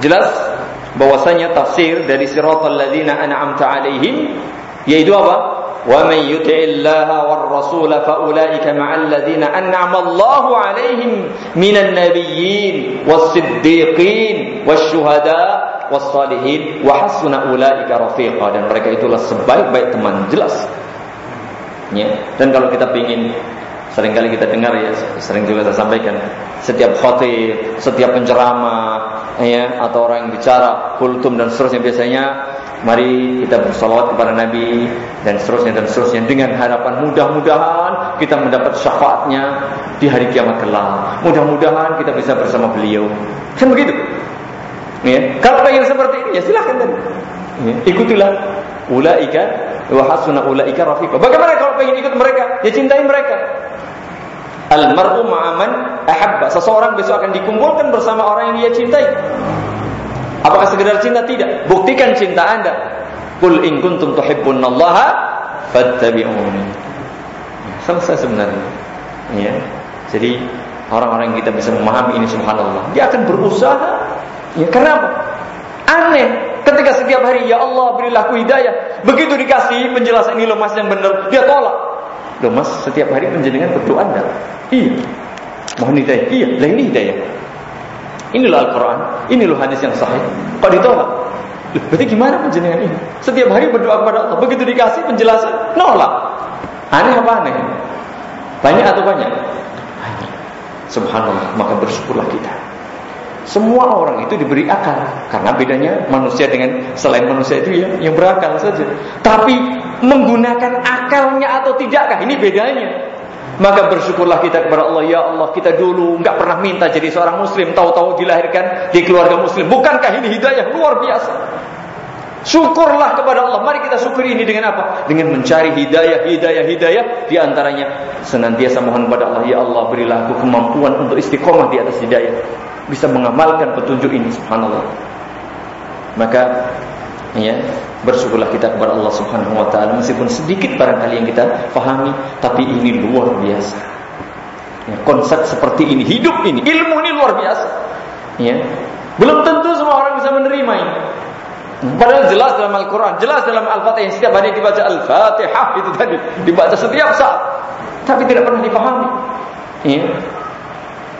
jelas bahwasanya tafsir dari siratal ladzina an'amta alaihim yaitu apa? ومن يطع الله والرسول فأولئك مع الذين أنعم الله عليهم من النبيين والصديقين والشهداء والصالحين وحسن أولئك رفيقا dan mereka itulah sebaik-baik teman jelas ya dan kalau kita ingin seringkali kita dengar ya sering juga saya sampaikan setiap khotib setiap penceramah ya atau orang yang bicara kultum dan seterusnya biasanya Mari kita bersalawat kepada Nabi dan seterusnya dan seterusnya dengan harapan mudah-mudahan kita mendapat syafaatnya di hari kiamat kelak. Mudah-mudahan kita bisa bersama beliau. Kan begitu? Ya. Kalau pengen seperti ini ya silahkan tadi. Ya. Ikutilah ulaika wa hasuna ulaika rafiqa. Bagaimana kalau pengen ikut mereka? Ya cintai mereka. Al-mar'u ma'aman ahabba. Seseorang besok akan dikumpulkan bersama orang yang dia cintai. Apakah sekedar cinta? Tidak. Buktikan cinta Anda. Qul in kuntum tuhibbunallaha fattabi'uni. Ya, selesai sebenarnya. Ya. Jadi orang-orang yang kita bisa memahami ini subhanallah, dia akan berusaha. Ya, karena apa? Aneh ketika setiap hari ya Allah berilah aku hidayah. Begitu dikasih penjelasan ini loh Mas yang benar, dia tolak. Loh Mas, setiap hari penjenengan berdoa enggak? Iya. Mohon hidayah. Iya, lah ini hidayah. Inilah Al-Quran, ini loh hadis yang sahih. Kok ditolak? Berarti gimana penjenengan ini? Setiap hari berdoa kepada Allah, begitu dikasih penjelasan, nolak. Aneh apa aneh? Banyak atau banyak? Banyak. Subhanallah, maka bersyukurlah kita. Semua orang itu diberi akal karena bedanya manusia dengan selain manusia itu ya yang berakal saja. Tapi menggunakan akalnya atau tidakkah ini bedanya. Maka bersyukurlah kita kepada Allah Ya Allah kita dulu nggak pernah minta jadi seorang muslim Tahu-tahu dilahirkan di keluarga muslim Bukankah ini hidayah luar biasa Syukurlah kepada Allah. Mari kita syukuri ini dengan apa? Dengan mencari hidayah, hidayah, hidayah. Di antaranya senantiasa mohon kepada Allah, Ya Allah berilah aku kemampuan untuk istiqomah di atas hidayah. Bisa mengamalkan petunjuk ini, subhanallah. Maka ya bersyukurlah kita kepada Allah Subhanahu wa taala meskipun sedikit barangkali yang kita pahami tapi ini luar biasa. Ya, konsep seperti ini, hidup ini, ilmu ini luar biasa. Ya. Belum tentu semua orang bisa menerima ini. Padahal jelas dalam Al-Quran, jelas dalam Al-Fatihah. Setiap hari dibaca Al-Fatihah itu tadi. Dibaca setiap saat. Tapi tidak pernah dipahami. Ya.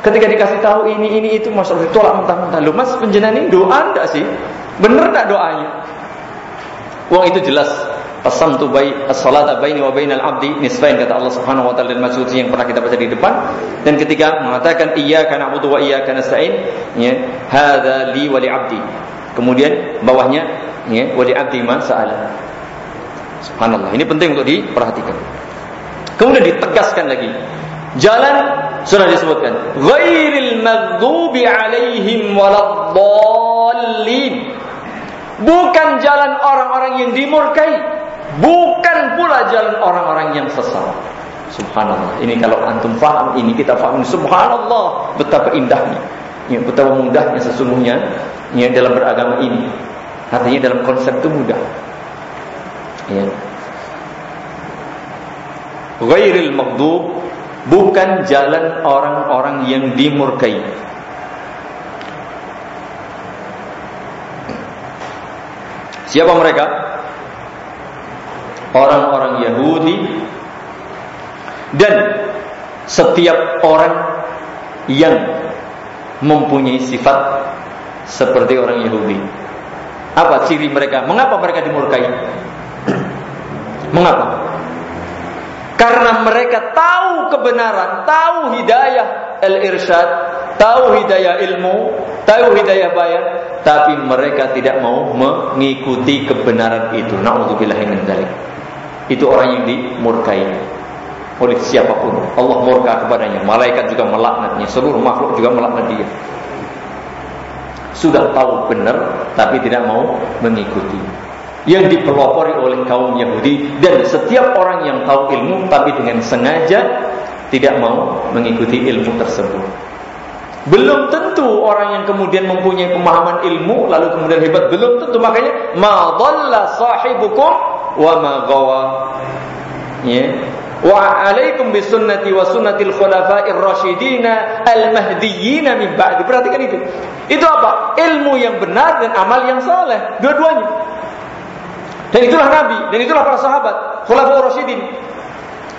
Ketika dikasih tahu ini, ini, itu, Masya Allah ditolak mentah-mentah. Lu mas penjenan ini doa enggak sih? Benar enggak doanya? Uang itu jelas. Asam tu bayi as-salata baini wa bainal abdi nisfain kata Allah Subhanahu wa taala dalam Mas'ud yang pernah kita baca di depan dan ketika mengatakan iyyaka na'budu wa iyyaka nasta'in ya hadza li wa li abdi Kemudian bawahnya ya, wali abdi ma sa'ala. Subhanallah. Ini penting untuk diperhatikan. Kemudian ditegaskan lagi. Jalan sudah disebutkan. Ghairil maghdubi alaihim waladdallin. Bukan jalan orang-orang yang dimurkai, bukan pula jalan orang-orang yang sesat. Subhanallah. Ini kalau antum faham ini kita faham subhanallah betapa indahnya. Ya, betapa mudahnya sesungguhnya ya dalam beragama ini. Artinya dalam konsep itu mudah. Ya. Ghairil maghdub bukan jalan orang-orang yang dimurkai. Siapa mereka? Orang-orang Yahudi dan setiap orang yang mempunyai sifat seperti orang Yahudi. Apa ciri mereka? Mengapa mereka dimurkai? Mengapa? Karena mereka tahu kebenaran, tahu hidayah al-irsyad, tahu hidayah ilmu, tahu hidayah bayan, tapi mereka tidak mau mengikuti kebenaran itu. Nauzubillah min dzalik. Itu orang yang dimurkai oleh siapa pun. Allah murka kepadanya, malaikat juga melaknatnya, seluruh makhluk juga melaknat dia sudah tahu benar tapi tidak mau mengikuti. Yang dipelopori oleh kaum Yahudi dan setiap orang yang tahu ilmu tapi dengan sengaja tidak mau mengikuti ilmu tersebut. Belum tentu orang yang kemudian mempunyai pemahaman ilmu lalu kemudian hebat belum tentu makanya ma dhalla sahibukum wa ma gawa. Ya. Wa alaikum bisunnati wa sunnatil khulafa'ir rasyidin al-mahdiyyin min ba'di. Perhatikan itu. Itu apa? Ilmu yang benar dan amal yang saleh, dua-duanya. Dan itulah Nabi, dan itulah para sahabat, khulafaur rasyidin.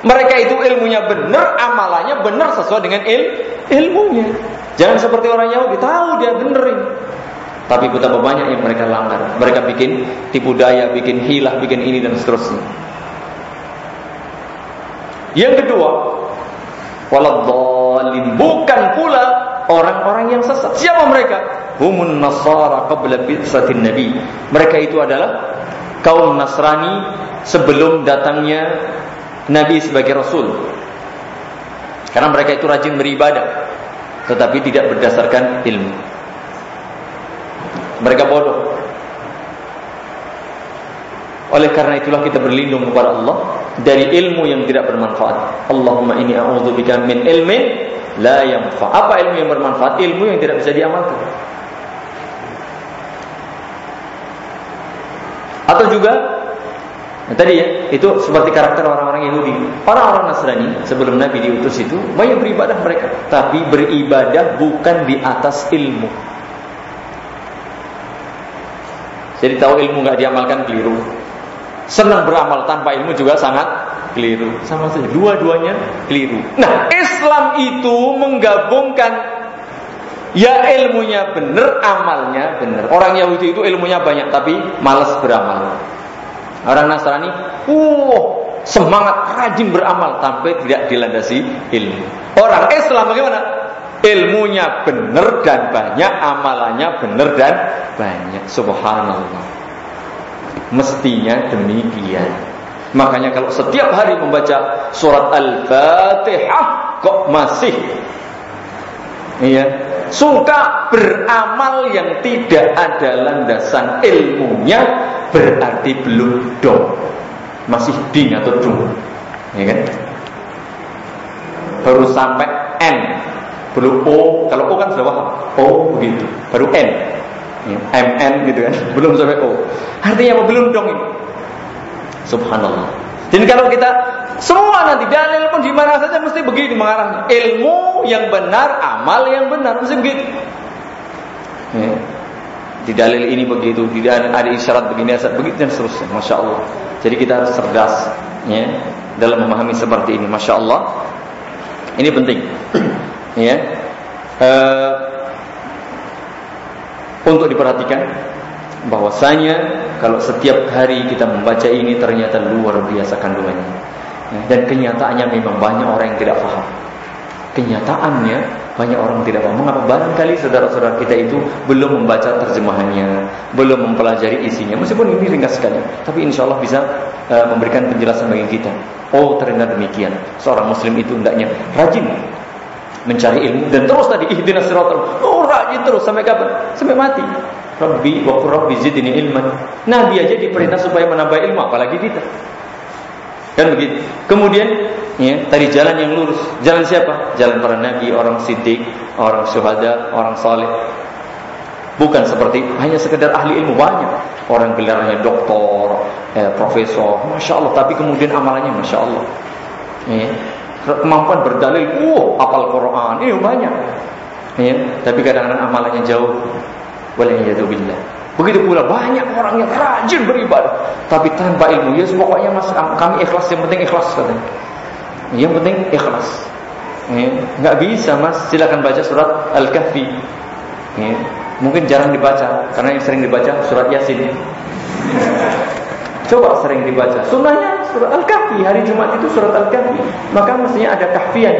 Mereka itu ilmunya benar, amalannya benar sesuai dengan il ilmunya. Jangan seperti orang Yahudi, tahu dia benar ini. Tapi betapa banyak yang mereka langgar. Mereka bikin tipu daya, bikin hilah, bikin ini dan seterusnya. Yang kedua, waladhdallin bukan pula orang-orang yang sesat. Siapa mereka? Humun nasara qabla bi'satin nabi. Mereka itu adalah kaum Nasrani sebelum datangnya nabi sebagai rasul. Karena mereka itu rajin beribadah tetapi tidak berdasarkan ilmu. Mereka bodoh. Oleh karena itulah kita berlindung kepada Allah dari ilmu yang tidak bermanfaat. Allahumma inni a'udzubika min ilmin la yanfa. Apa ilmu yang bermanfaat? Ilmu yang tidak bisa diamalkan. Atau juga nah tadi ya, itu seperti karakter orang-orang Yahudi. Orang-orang Nasrani sebelum Nabi diutus itu banyak beribadah mereka, tapi beribadah bukan di atas ilmu. Jadi tahu ilmu nggak diamalkan keliru. Senang beramal tanpa ilmu juga sangat keliru. Sama saja, dua-duanya keliru. Nah, Islam itu menggabungkan Ya ilmunya benar, amalnya benar. Orang Yahudi itu ilmunya banyak tapi malas beramal. Orang Nasrani, uh, semangat rajin beramal tapi tidak dilandasi ilmu. Orang Islam bagaimana? Ilmunya benar dan banyak, amalannya benar dan banyak. Subhanallah. Mestinya demikian. Makanya kalau setiap hari membaca surat Al-Fatihah kok masih iya, suka beramal yang tidak ada landasan ilmunya, berarti belum dong. Masih ding atau dung. Ya kan? Baru sampai N. Belum O. Kalau O kan sudah. O begitu. Baru N. Ya, MN gitu kan. Belum sampai O. Artinya apa? Belum dong ini. Subhanallah. Dan kalau kita semua nanti dalil pun di mana saja mesti begini mengarahnya. Ilmu yang benar, amal yang benar mesti begitu. Ya. Di dalil ini begitu, di dalil ada isyarat begini, isyarat begitu dan seterusnya. Masya Allah. Jadi kita harus cerdas ya, dalam memahami seperti ini. Masya Allah. Ini penting. ya. Uh, untuk diperhatikan bahwasanya kalau setiap hari kita membaca ini ternyata luar biasa kandungannya dan kenyataannya memang banyak orang yang tidak paham kenyataannya banyak orang tidak paham. Mengapa barangkali saudara-saudara kita itu belum membaca terjemahannya, belum mempelajari isinya. Meskipun ini ringkas sekali, tapi insya Allah bisa uh, memberikan penjelasan bagi kita. Oh ternyata demikian. Seorang Muslim itu hendaknya rajin mencari ilmu dan terus tadi ihdinas siratal. Oh rajin terus sampai kapan? Sampai mati. Rabbi wa Rabbi zidni ilman. Nabi aja diperintah supaya menambah ilmu, apalagi kita. Kan begitu. Kemudian ya, tadi jalan yang lurus. Jalan siapa? Jalan para nabi, orang siddiq, orang syuhada, orang saleh. Bukan seperti hanya sekedar ahli ilmu banyak. Orang gelarnya doktor, eh, profesor, masya Allah. Tapi kemudian amalannya masya Allah. Ya. Kemampuan berdalil, uh, apal Quran, ini banyak. Ya. Tapi kadang-kadang amalannya jauh. Walaikumsalam. Begitu pula banyak orang yang rajin beribadah tapi tanpa ilmu. Ya pokoknya mas kami ikhlas yang penting ikhlas katanya. Yang penting ikhlas. Ya, nggak bisa mas. Silakan baca surat Al-Kahfi. Ya, mungkin jarang dibaca karena yang sering dibaca surat Yasin. Coba sering dibaca. Sunnahnya surat Al-Kahfi hari Jumat itu surat Al-Kahfi. Maka mestinya ada kahfian.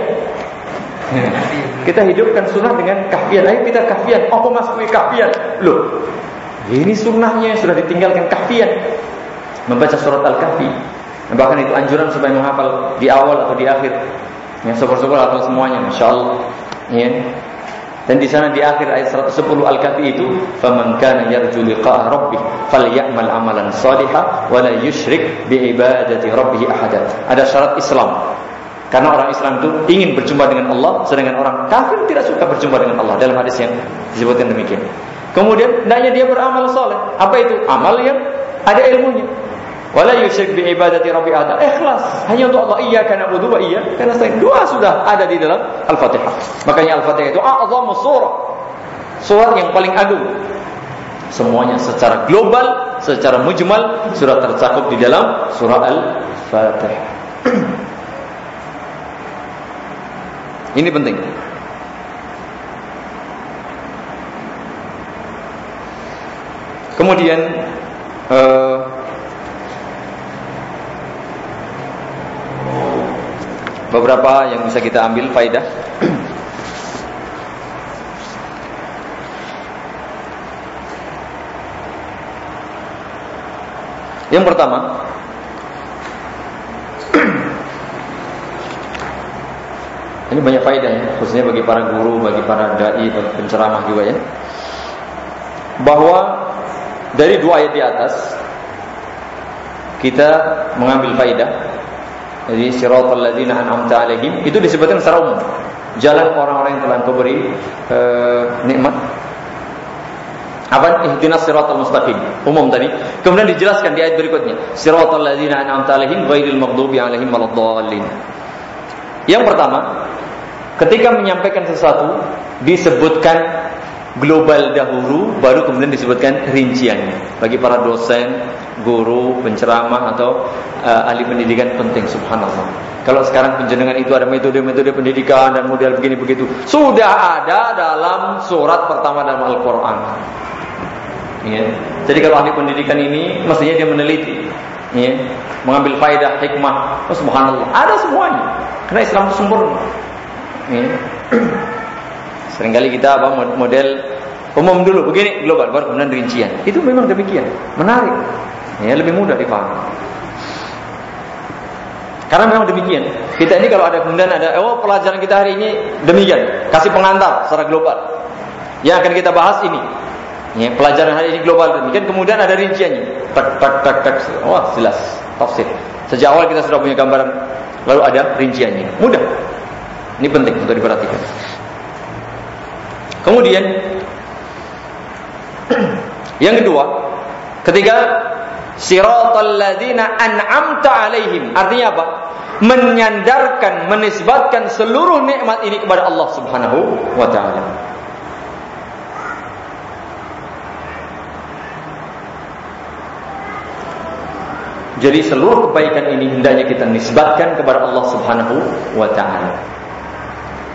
Kita hidupkan sunnah dengan kahfian. Ayo kita kahfian. Oh, mas kahfian. Loh, ini sunnahnya sudah ditinggalkan kahfian. Membaca surat Al-Kahfi. Bahkan itu anjuran supaya menghafal di awal atau di akhir. Ya, syukur-syukur hafal semuanya, Masya Allah. Ya. Dan di sana di akhir ayat 110 Al-Kahfi itu, "Faman kana yarju liqa'a rabbih falyamal amalan shalihan wa la yusyrik bi ibadati rabbih ahada." Ada syarat Islam. Karena orang Islam itu ingin berjumpa dengan Allah, sedangkan orang kafir tidak suka berjumpa dengan Allah. Dalam hadis yang disebutkan demikian. Kemudian hendaknya dia beramal soleh. Apa itu? Amal yang ada ilmunya. Wala yusyrik bi ibadati rabbi ada. Ikhlas hanya untuk Allah. Iya karena butuh iya karena saya dua sudah ada di dalam Al-Fatihah. Makanya Al-Fatihah itu a'zamu surah. Surah yang paling agung. Semuanya secara global, secara mujmal sudah tercakup di dalam surah Al-Fatihah. Ini penting. Kemudian uh, beberapa yang bisa kita ambil faidah. Yang pertama, ini banyak faedah ya, khususnya bagi para guru, bagi para dai, bagi penceramah juga ya. Bahwa dari dua ayat di atas kita mengambil faidah. Jadi siratal ladzina an'amta alaihim itu disebutkan secara umum. Jalan orang-orang yang telah Engkau beri uh, nikmat. Apa? Ihdinas siratal mustaqim. Umum tadi. Kemudian dijelaskan di ayat berikutnya. Siratal ladzina an'amta alaihim ghairil maghdubi alaihim waladdallin. Yang pertama ketika menyampaikan sesuatu disebutkan global dahulu baru kemudian disebutkan rinciannya bagi para dosen, guru, penceramah atau uh, ahli pendidikan penting subhanallah. Kalau sekarang penjenengan itu ada metode-metode pendidikan dan model begini begitu, sudah ada dalam surat pertama dalam Al-Qur'an. Ya. Jadi kalau ahli pendidikan ini mestinya dia meneliti, ya, mengambil faedah hikmah. Oh, subhanallah, ada semuanya. Karena Islam itu sempurna. Ya. Seringkali kita apa model umum dulu begini global baru kemudian rincian. Itu memang demikian. Menarik. Ya, lebih mudah dipahami. Karena memang demikian. Kita ini kalau ada kemudian ada oh pelajaran kita hari ini demikian, kasih pengantar secara global. Yang akan kita bahas ini. Ya, pelajaran hari ini global demikian kemudian ada rinciannya. Tak tak tak tak. Wah, jelas tafsir. Sejak awal kita sudah punya gambaran lalu ada rinciannya. Mudah. Ini penting untuk diperhatikan. Kemudian yang kedua, ketika siratal ladzina an'amta alaihim, artinya apa? Menyandarkan, menisbatkan seluruh nikmat ini kepada Allah Subhanahu wa taala. Jadi seluruh kebaikan ini hendaknya kita nisbatkan kepada Allah Subhanahu wa taala.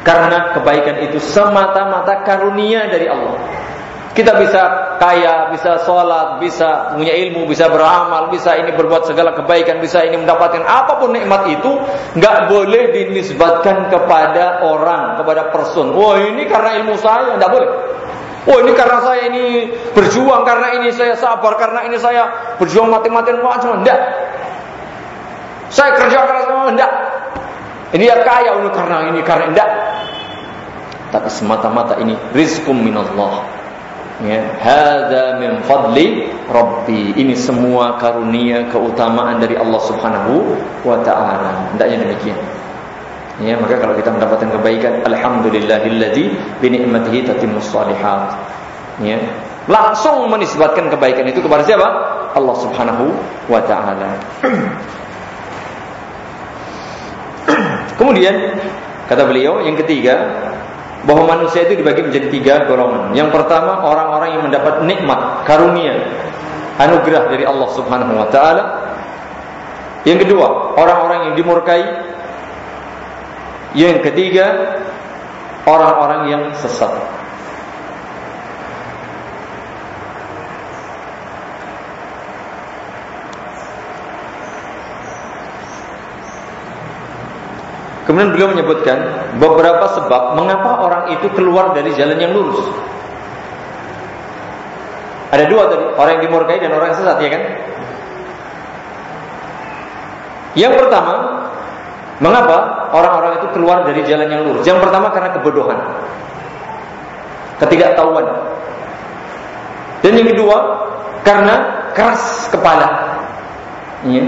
Karena kebaikan itu semata-mata karunia dari Allah. Kita bisa kaya, bisa sholat, bisa punya ilmu, bisa beramal, bisa ini berbuat segala kebaikan, bisa ini mendapatkan apa pun nikmat itu, nggak boleh dinisbatkan kepada orang, kepada person. Wah ini karena ilmu saya, nggak boleh. Oh ini karena saya ini berjuang, karena ini saya sabar, karena ini saya berjuang mati-matian macam enggak. Saya kerja keras enggak. Ini ya kaya ini karena ini karena enggak. Tapi semata-mata ini rizkum minallah. Ya, hada min fadli rabbi. Ini semua karunia keutamaan dari Allah Subhanahu wa taala. Hendaknya demikian. Ya, maka kalau kita mendapatkan kebaikan, alhamdulillahilladzi bi ni'matihi tatimmus shalihat. Ya. Langsung menisbatkan kebaikan itu kepada siapa? Allah Subhanahu wa taala. Kemudian kata beliau yang ketiga bahwa manusia itu dibagi menjadi tiga golongan. Yang pertama orang-orang yang mendapat nikmat, karunia, anugerah dari Allah Subhanahu wa taala. Yang kedua, orang-orang yang dimurkai yang ketiga, orang-orang yang sesat. Kemudian beliau menyebutkan beberapa sebab mengapa orang itu keluar dari jalan yang lurus. Ada dua tadi, orang yang dimurkai dan orang yang sesat, ya kan? Yang pertama, Mengapa orang-orang itu keluar dari jalan yang lurus? Yang pertama karena kebodohan. Ketidaktahuan. Dan yang kedua karena keras kepala. Ya.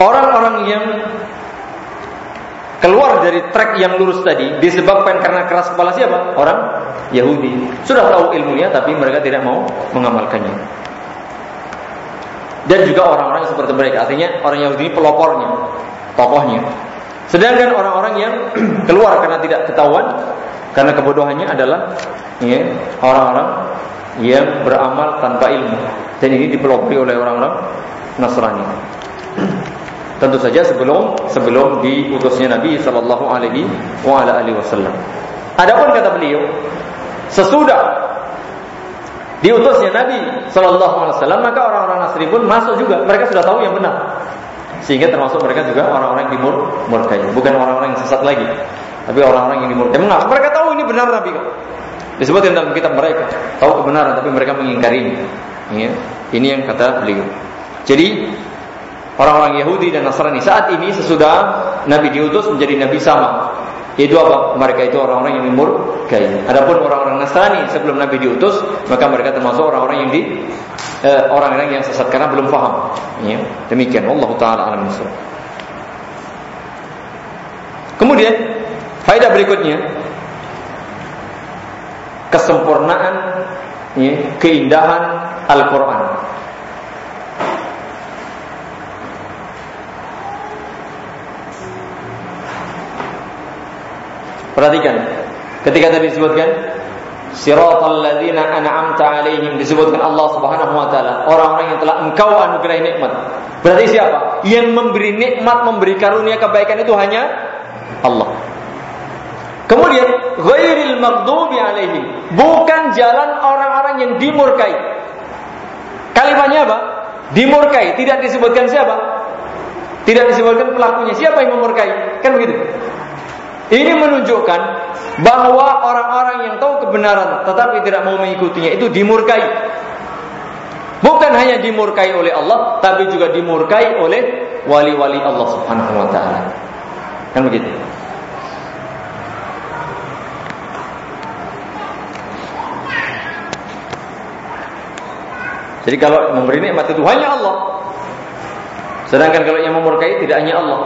Orang-orang yang keluar dari trek yang lurus tadi disebabkan karena keras kepala siapa? Orang Yahudi. Sudah tahu ilmunya tapi mereka tidak mau mengamalkannya. Dan juga orang-orang seperti mereka, artinya orang Yahudi ini pelopornya, tokohnya. Sedangkan orang-orang yang keluar karena tidak ketahuan, karena kebodohannya adalah ya, orang-orang yang beramal tanpa ilmu. Dan ini dipelopori oleh orang-orang Nasrani. Tentu saja sebelum sebelum diutusnya Nabi Shallallahu Alaihi Wasallam. Adapun kata beliau, sesudah diutusnya Nabi Shallallahu Alaihi Wasallam maka orang-orang Nasri pun masuk juga. Mereka sudah tahu yang benar, sehingga termasuk mereka juga orang-orang yang dimur murkai, bukan orang-orang yang sesat lagi, tapi orang-orang yang dimurkai. Mengapa? Mereka tahu ini benar Nabi kok. Disebutkan dalam kitab mereka, tahu kebenaran tapi mereka mengingkari. Ya. Ini yang kata beliau. Jadi orang-orang Yahudi dan Nasrani saat ini sesudah Nabi diutus menjadi Nabi sama. Itu apa? Mereka itu orang-orang yang dimurkai. Adapun orang-orang Nasrani sebelum Nabi diutus, maka mereka termasuk orang-orang yang di eh, orang-orang yang sesat karena belum paham. Ya, demikian. Allah taala alam Kemudian faedah berikutnya kesempurnaan ya, keindahan Al-Qur'an. Perhatikan, ketika tadi disebutkan Siratal ladzina an'amta alaihim disebutkan Allah Subhanahu wa taala, orang-orang yang telah engkau anugerahi nikmat. Berarti siapa? Yang memberi nikmat, memberi karunia kebaikan itu hanya Allah. Kemudian ghairil maghdubi alaihim, bukan jalan orang-orang yang dimurkai. Kalimatnya apa? Dimurkai, tidak disebutkan siapa? Tidak disebutkan pelakunya. Siapa yang memurkai? Kan begitu. Ini menunjukkan bahwa orang-orang yang tahu kebenaran tetapi tidak mau mengikutinya itu dimurkai. Bukan hanya dimurkai oleh Allah, tapi juga dimurkai oleh wali-wali Allah Subhanahu wa taala. Kan begitu. Jadi kalau memberi nikmat itu hanya Allah. Sedangkan kalau yang memurkai tidak hanya Allah.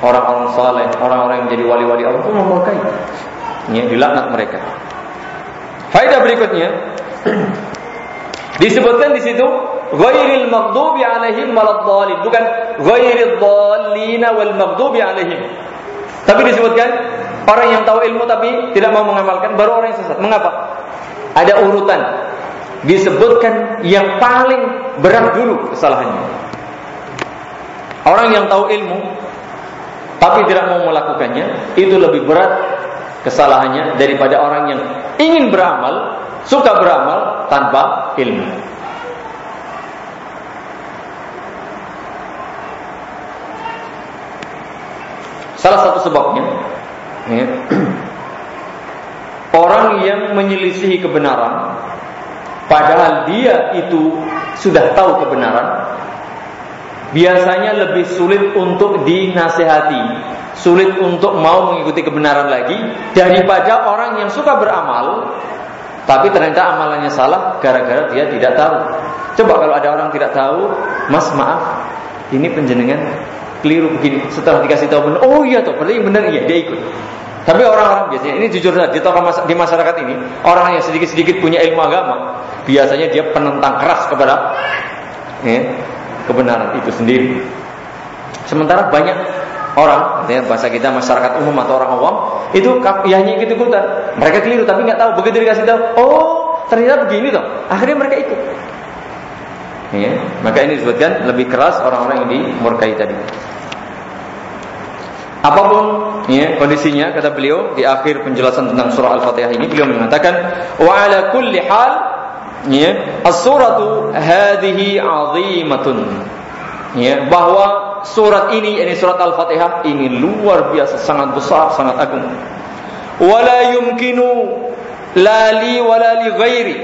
Orang-orang saleh, orang-orang yang jadi wali-wali Allah itu memurkai. Ini dilaknat mereka. Faedah berikutnya disebutkan di situ ghairil maghdubi alaihim waladdallin bukan ghairil dhallina wal maghdubi alaihim. Tapi disebutkan orang yang tahu ilmu tapi tidak mau mengamalkan baru orang yang sesat. Mengapa? Ada urutan. Disebutkan yang paling berat dulu kesalahannya. Orang yang tahu ilmu tapi tidak mau melakukannya itu lebih berat kesalahannya daripada orang yang ingin beramal, suka beramal tanpa ilmu. Salah satu sebabnya ya, orang yang menyelisihi kebenaran padahal dia itu sudah tahu kebenaran biasanya lebih sulit untuk dinasehati, sulit untuk mau mengikuti kebenaran lagi daripada orang yang suka beramal tapi ternyata amalannya salah gara-gara dia tidak tahu. Coba kalau ada orang tidak tahu, Mas maaf, ini penjenengan keliru begini. Setelah dikasih tahu benar, oh iya toh, berarti benar iya dia ikut. Tapi orang-orang biasanya ini jujur saja di masyarakat ini orang yang sedikit-sedikit punya ilmu agama biasanya dia penentang keras kepada ya, kebenaran itu sendiri. Sementara banyak orang, ya, bahasa kita masyarakat umum atau orang awam itu ya hanya ikut ikutan. Mereka keliru tapi nggak tahu. Begitu dikasih tahu, oh ternyata begini toh. Akhirnya mereka ikut. Ya, maka ini disebutkan lebih keras orang-orang yang dimurkai tadi. Apa pun ya, kondisinya kata beliau di akhir penjelasan tentang surah Al-Fatihah ini beliau mengatakan wa ala kulli hal ya. As-suratu hadhihi 'azimatun. Ya. Bahwa surat ini ini surat Al-Fatihah ini luar biasa sangat besar sangat agung. Wala yumkinu la li wala li ghairi.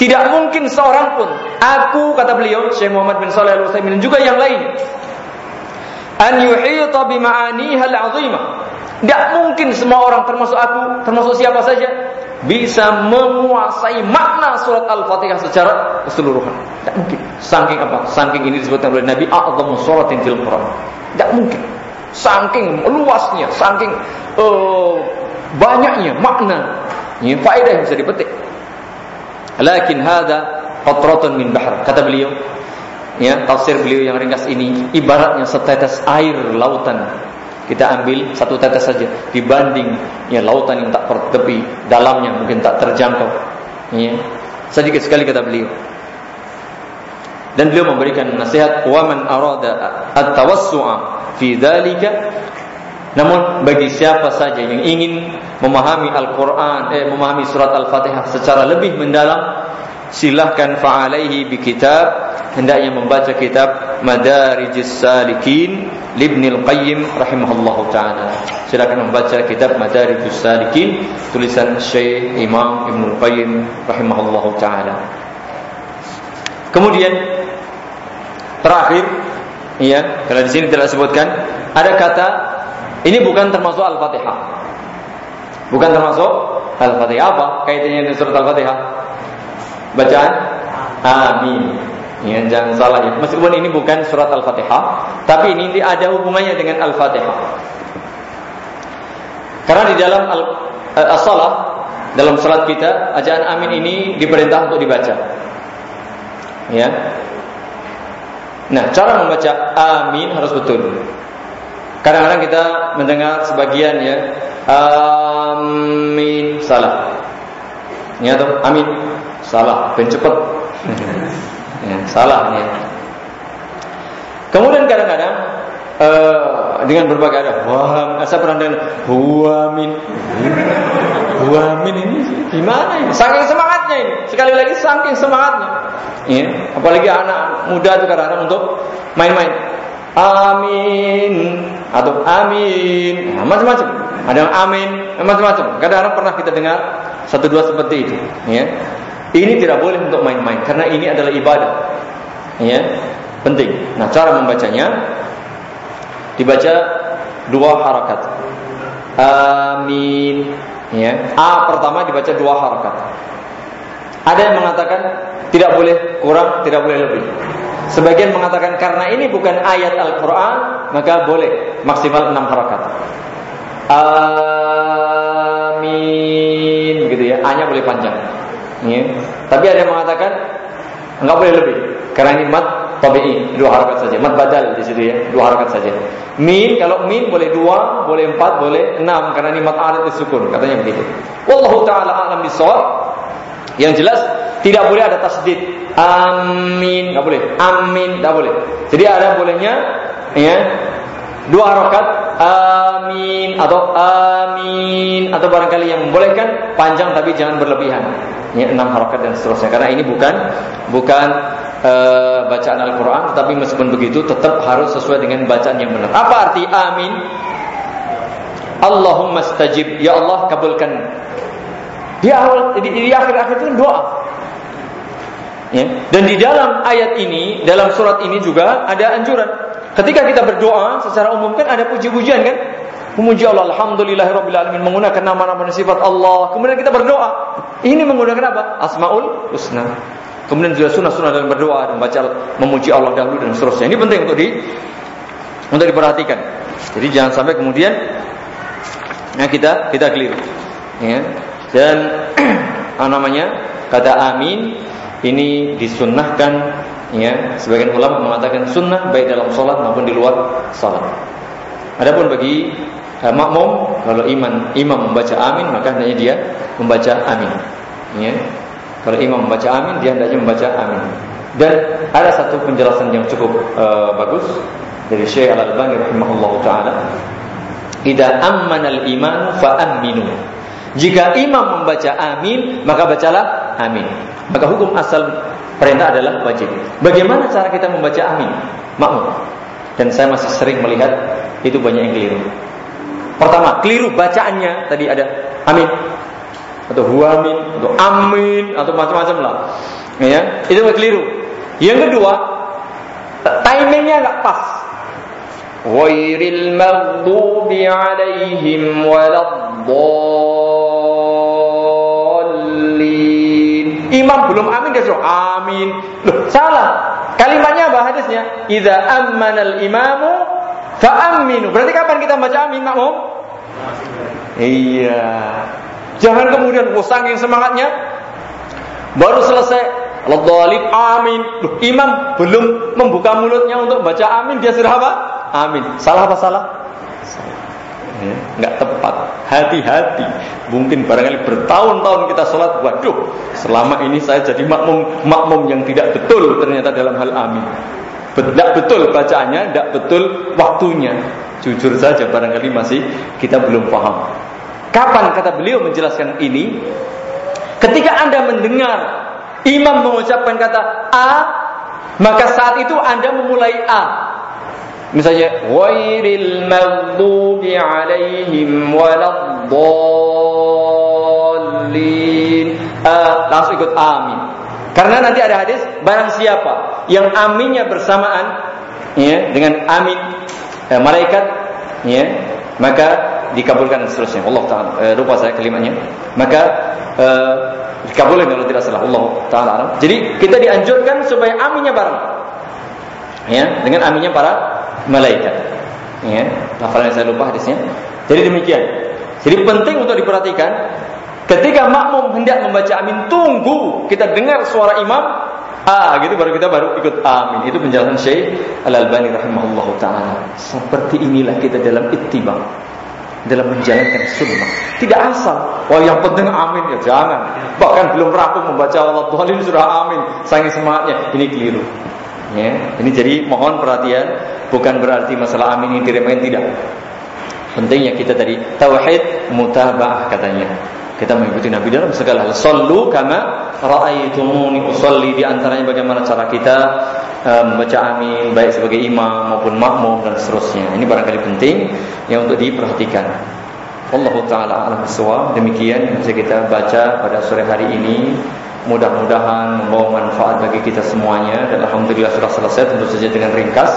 Tidak mungkin seorang pun aku kata beliau Syekh Muhammad bin Shalih Al-Utsaimin juga yang lain an yuhita bi ma'aniha al-'azimah. Tidak mungkin semua orang termasuk aku, termasuk siapa saja bisa menguasai makna surat Al-Fatihah secara keseluruhan. Tidak mungkin. Saking apa? Saking ini disebutkan oleh Nabi a'zamu suratin fil Quran. Tidak mungkin. Saking luasnya, saking uh, banyaknya makna, ini faedah yang bisa dipetik. Lakin hada qatratun min bahr. Kata beliau, ya tafsir beliau yang ringkas ini ibaratnya setetes air lautan kita ambil satu tetes saja. Dibanding ya lautan yang tak bertepi dalamnya mungkin tak terjangkau. Ya sedikit sekali kata beliau. Dan beliau memberikan nasihat wa man arada at-tawassu'a fi dzalika. Namun bagi siapa saja yang ingin memahami Al-Qur'an eh memahami surat Al-Fatihah secara lebih mendalam silahkan fa'alaihi bi kitab hendaknya membaca kitab Madarijus Salikin Ibnul Qayyim rahimahullahu taala. Silakan membaca kitab Madarijus Salikin tulisan Syekh Imam Ibnul Qayyim rahimahullahu taala. Kemudian terakhir ya, kalau di sini tidak disebutkan ada kata ini bukan termasuk Al-Fatihah. Bukan termasuk Al-Fatihah apa? Kaitannya dengan surat Al-Fatihah? Bacaan Amin. Ya, jangan salah ya. Meskipun ini bukan surat Al-Fatihah, tapi ini ada hubungannya dengan Al-Fatihah. Karena di dalam eh, as-salah dalam salat kita, ajaan amin ini diperintah untuk dibaca. Ya. Nah, cara membaca amin harus betul. Kadang-kadang kita mendengar sebagian ya, amin salah. Ya tuh, amin. Salah, ben cepet. ya, salah ya. Kemudian kadang-kadang uh, dengan berbagai ada wah saya pernah dengar wamin wamin ini gimana ini? Saking semangatnya ini. Sekali lagi saking semangatnya. Ya apalagi anak muda itu kadang-kadang untuk main-main. Amin atau amin. Nah, macam-macam. Ada yang amin macam-macam. Kadang-kadang pernah kita dengar satu dua seperti itu ya ini tidak boleh untuk main-main karena ini adalah ibadah. Ya, penting. Nah, cara membacanya dibaca dua harakat. Amin. Ya. A pertama dibaca dua harakat. Ada yang mengatakan tidak boleh kurang, tidak boleh lebih. Sebagian mengatakan karena ini bukan ayat Al-Quran, maka boleh maksimal 6 harakat. Amin, ya. A-nya boleh panjang. Ya. Tapi ada yang mengatakan enggak boleh lebih, karena ini mat tabi'i dua harakat saja. Mat badal di situ ya, dua harakat saja. Min kalau min boleh dua, boleh empat, boleh enam karena ini mat arid disukun, katanya begitu. Wallahu taala alam bisawab. Yang jelas tidak boleh ada tasdid. Amin, nggak boleh. Amin, nggak boleh. Jadi ada bolehnya ya dua harokat amin atau amin atau barangkali yang membolehkan panjang tapi jangan berlebihan. Ya, enam harokat dan seterusnya. Karena ini bukan bukan uh, bacaan Al-Quran, tapi meskipun begitu tetap harus sesuai dengan bacaan yang benar. Apa arti amin? Allahumma stajib, ya Allah kabulkan di awal di, di akhir-akhir itu doa. Ya. Dan di dalam ayat ini, dalam surat ini juga ada anjuran. Ketika kita berdoa secara umum kan ada puji-pujian kan? Memuji Allah, Alhamdulillahirabbil alamin menggunakan nama-nama dan sifat Allah. Kemudian kita berdoa. Ini menggunakan apa? Asmaul Husna. Kemudian juga sunnah-sunnah dalam berdoa dan baca memuji Allah dahulu dan seterusnya. Ini penting untuk di untuk diperhatikan. Jadi jangan sampai kemudian ya kita kita keliru. Ya. Dan namanya? Kata amin ini disunnahkan ya sebagian ulama mengatakan sunnah baik dalam sholat maupun di luar sholat. Adapun bagi uh, makmum kalau iman imam membaca amin maka hendaknya dia membaca amin. Ya. Kalau imam membaca amin dia hendaknya membaca amin. Dan ada satu penjelasan yang cukup uh, bagus dari Syekh Al Albani rahimahullah taala. Ida amman al iman fa aminu. Jika imam membaca amin, maka bacalah amin. Maka hukum asal perintah adalah wajib. Bagaimana cara kita membaca amin? Makmum. Dan saya masih sering melihat itu banyak yang keliru. Pertama, keliru bacaannya tadi ada amin atau huamin atau amin atau macam-macam lah. Ya, itu keliru. Yang kedua, timingnya nggak pas. Wairil maghdubi alaihim waladdallin. Imam belum amin dia suruh amin. Loh, salah. Kalimatnya apa hadisnya? Idza ammanal imamu fa aminu. Berarti kapan kita baca amin, makmum? Iya. Jangan kemudian oh, saking semangatnya baru selesai Allah amin. Loh, imam belum membuka mulutnya untuk baca amin dia sudah apa? Amin. Salah apa salah? Ya, nggak tepat. Hati-hati. Mungkin barangkali bertahun-tahun kita sholat. Waduh, selama ini saya jadi makmum makmum yang tidak betul ternyata dalam hal amin. Tidak betul bacaannya, tidak betul waktunya. Jujur saja barangkali masih kita belum paham. Kapan kata beliau menjelaskan ini? Ketika Anda mendengar imam mengucapkan kata A, maka saat itu Anda memulai A. Misalnya, wairil maghdubi alaihim waladdallin. A, langsung ikut amin. Karena nanti ada hadis, barang siapa yang aminnya bersamaan ya dengan amin eh, malaikat ya, maka dikabulkan seterusnya. Allah taala eh, lupa saya kalimatnya. Maka eh, dikabulkan kalau tidak salah Allah taala Jadi kita dianjurkan supaya aminnya bareng. Ya, dengan aminnya para malaikat. Ya, hafalan saya lupa hadisnya. Jadi demikian. Jadi penting untuk diperhatikan ketika makmum hendak membaca amin tunggu kita dengar suara imam ah gitu baru kita baru ikut amin. Itu penjelasan Syekh Al-Albani rahimahullah taala. Seperti inilah kita dalam ittiba dalam menjalankan sunnah. Tidak asal. Wah yang penting amin ya jangan. Bahkan belum rampung membaca Allah Tuhan sudah amin. Sangat semangatnya. Ini keliru. Ya, ini jadi mohon perhatian, bukan berarti masalah amin ini diremain tidak. Pentingnya kita tadi tauhid mutabah katanya. Kita mengikuti Nabi dalam segala hal. Sallu kama raaitumuni usolli di antaranya bagaimana cara kita uh, membaca amin baik sebagai imam maupun makmum dan seterusnya. Ini barangkali penting yang untuk diperhatikan. Allah taala alam Demikian yang bisa kita baca pada sore hari ini. Mudah-mudahan membawa manfaat bagi kita semuanya dan alhamdulillah sudah selesai tentu saja dengan ringkas.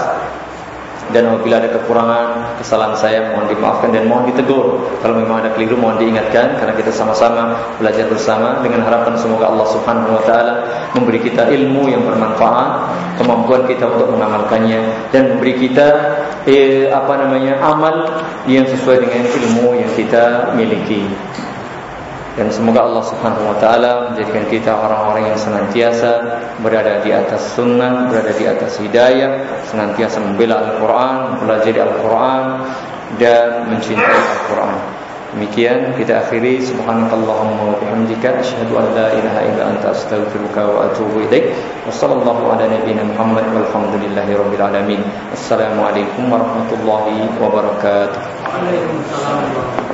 Dan apabila ada kekurangan, kesalahan saya mohon dimaafkan dan mohon ditegur. Kalau memang ada keliru mohon diingatkan karena kita sama-sama belajar bersama dengan harapan semoga Allah Subhanahu wa taala memberi kita ilmu yang bermanfaat, kemampuan kita untuk mengamalkannya dan memberi kita eh, apa namanya amal yang sesuai dengan ilmu yang kita miliki. Dan semoga Allah Subhanahu wa taala menjadikan kita orang-orang yang senantiasa berada di atas sunnah, berada di atas hidayah, senantiasa membela Al-Qur'an, mempelajari Al-Qur'an dan mencintai Al-Qur'an. Demikian kita akhiri subhanakallahumma wa bihamdika asyhadu an la ilaha illa anta astaghfiruka wa atubu ilaik. Wassallallahu ala nabiyyina Muhammad walhamdulillahi rabbil alamin. Assalamualaikum warahmatullahi wabarakatuh. Waalaikumsalam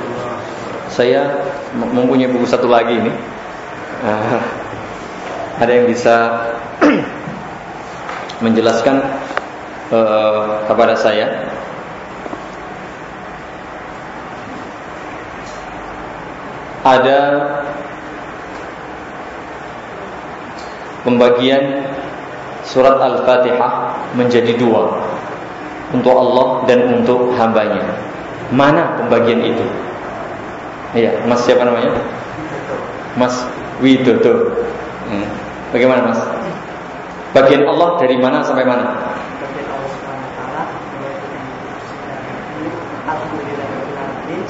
saya mempunyai buku satu lagi ini. Uh, ada yang bisa menjelaskan uh, kepada saya ada pembagian surat Al-Fatihah menjadi dua untuk Allah dan untuk hambanya. Mana pembagian itu? Iya, Mas siapa namanya? Mas Widodo. Hmm. Bagaimana Mas? Bagian Allah dari mana sampai mana?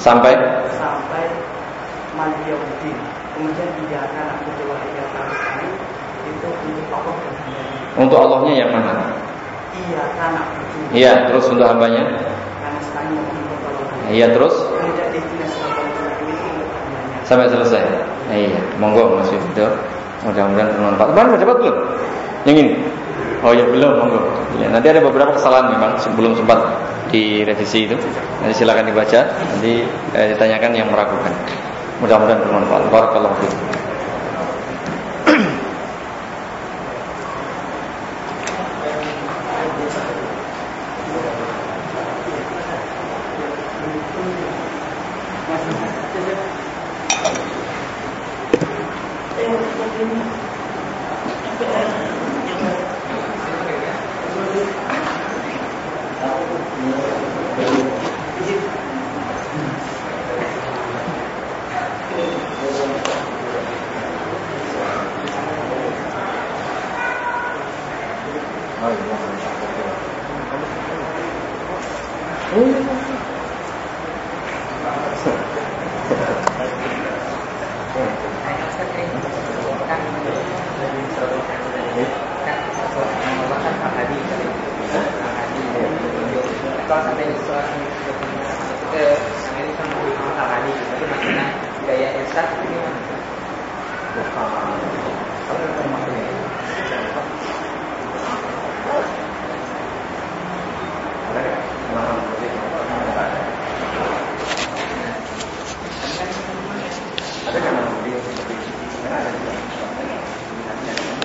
Sampai sampai Maliyauddin. Kemudian tiga akan kedua tiga itu untuk Allah dan Untuk Allahnya yang mana? Iya, Iya, terus untuk hambanya? Iya, terus? Sampai selesai. Nah, iya, monggo Mas Yudha. Mudah-mudahan bermanfaat. Kemarin cepat belum? Yang ini? Oh ya belum, monggo. Ya, nanti ada beberapa kesalahan memang sebelum sempat direvisi itu. Nanti silakan dibaca. Nanti eh, ditanyakan yang meragukan. Mudah-mudahan bermanfaat. Barakallahu fiikum.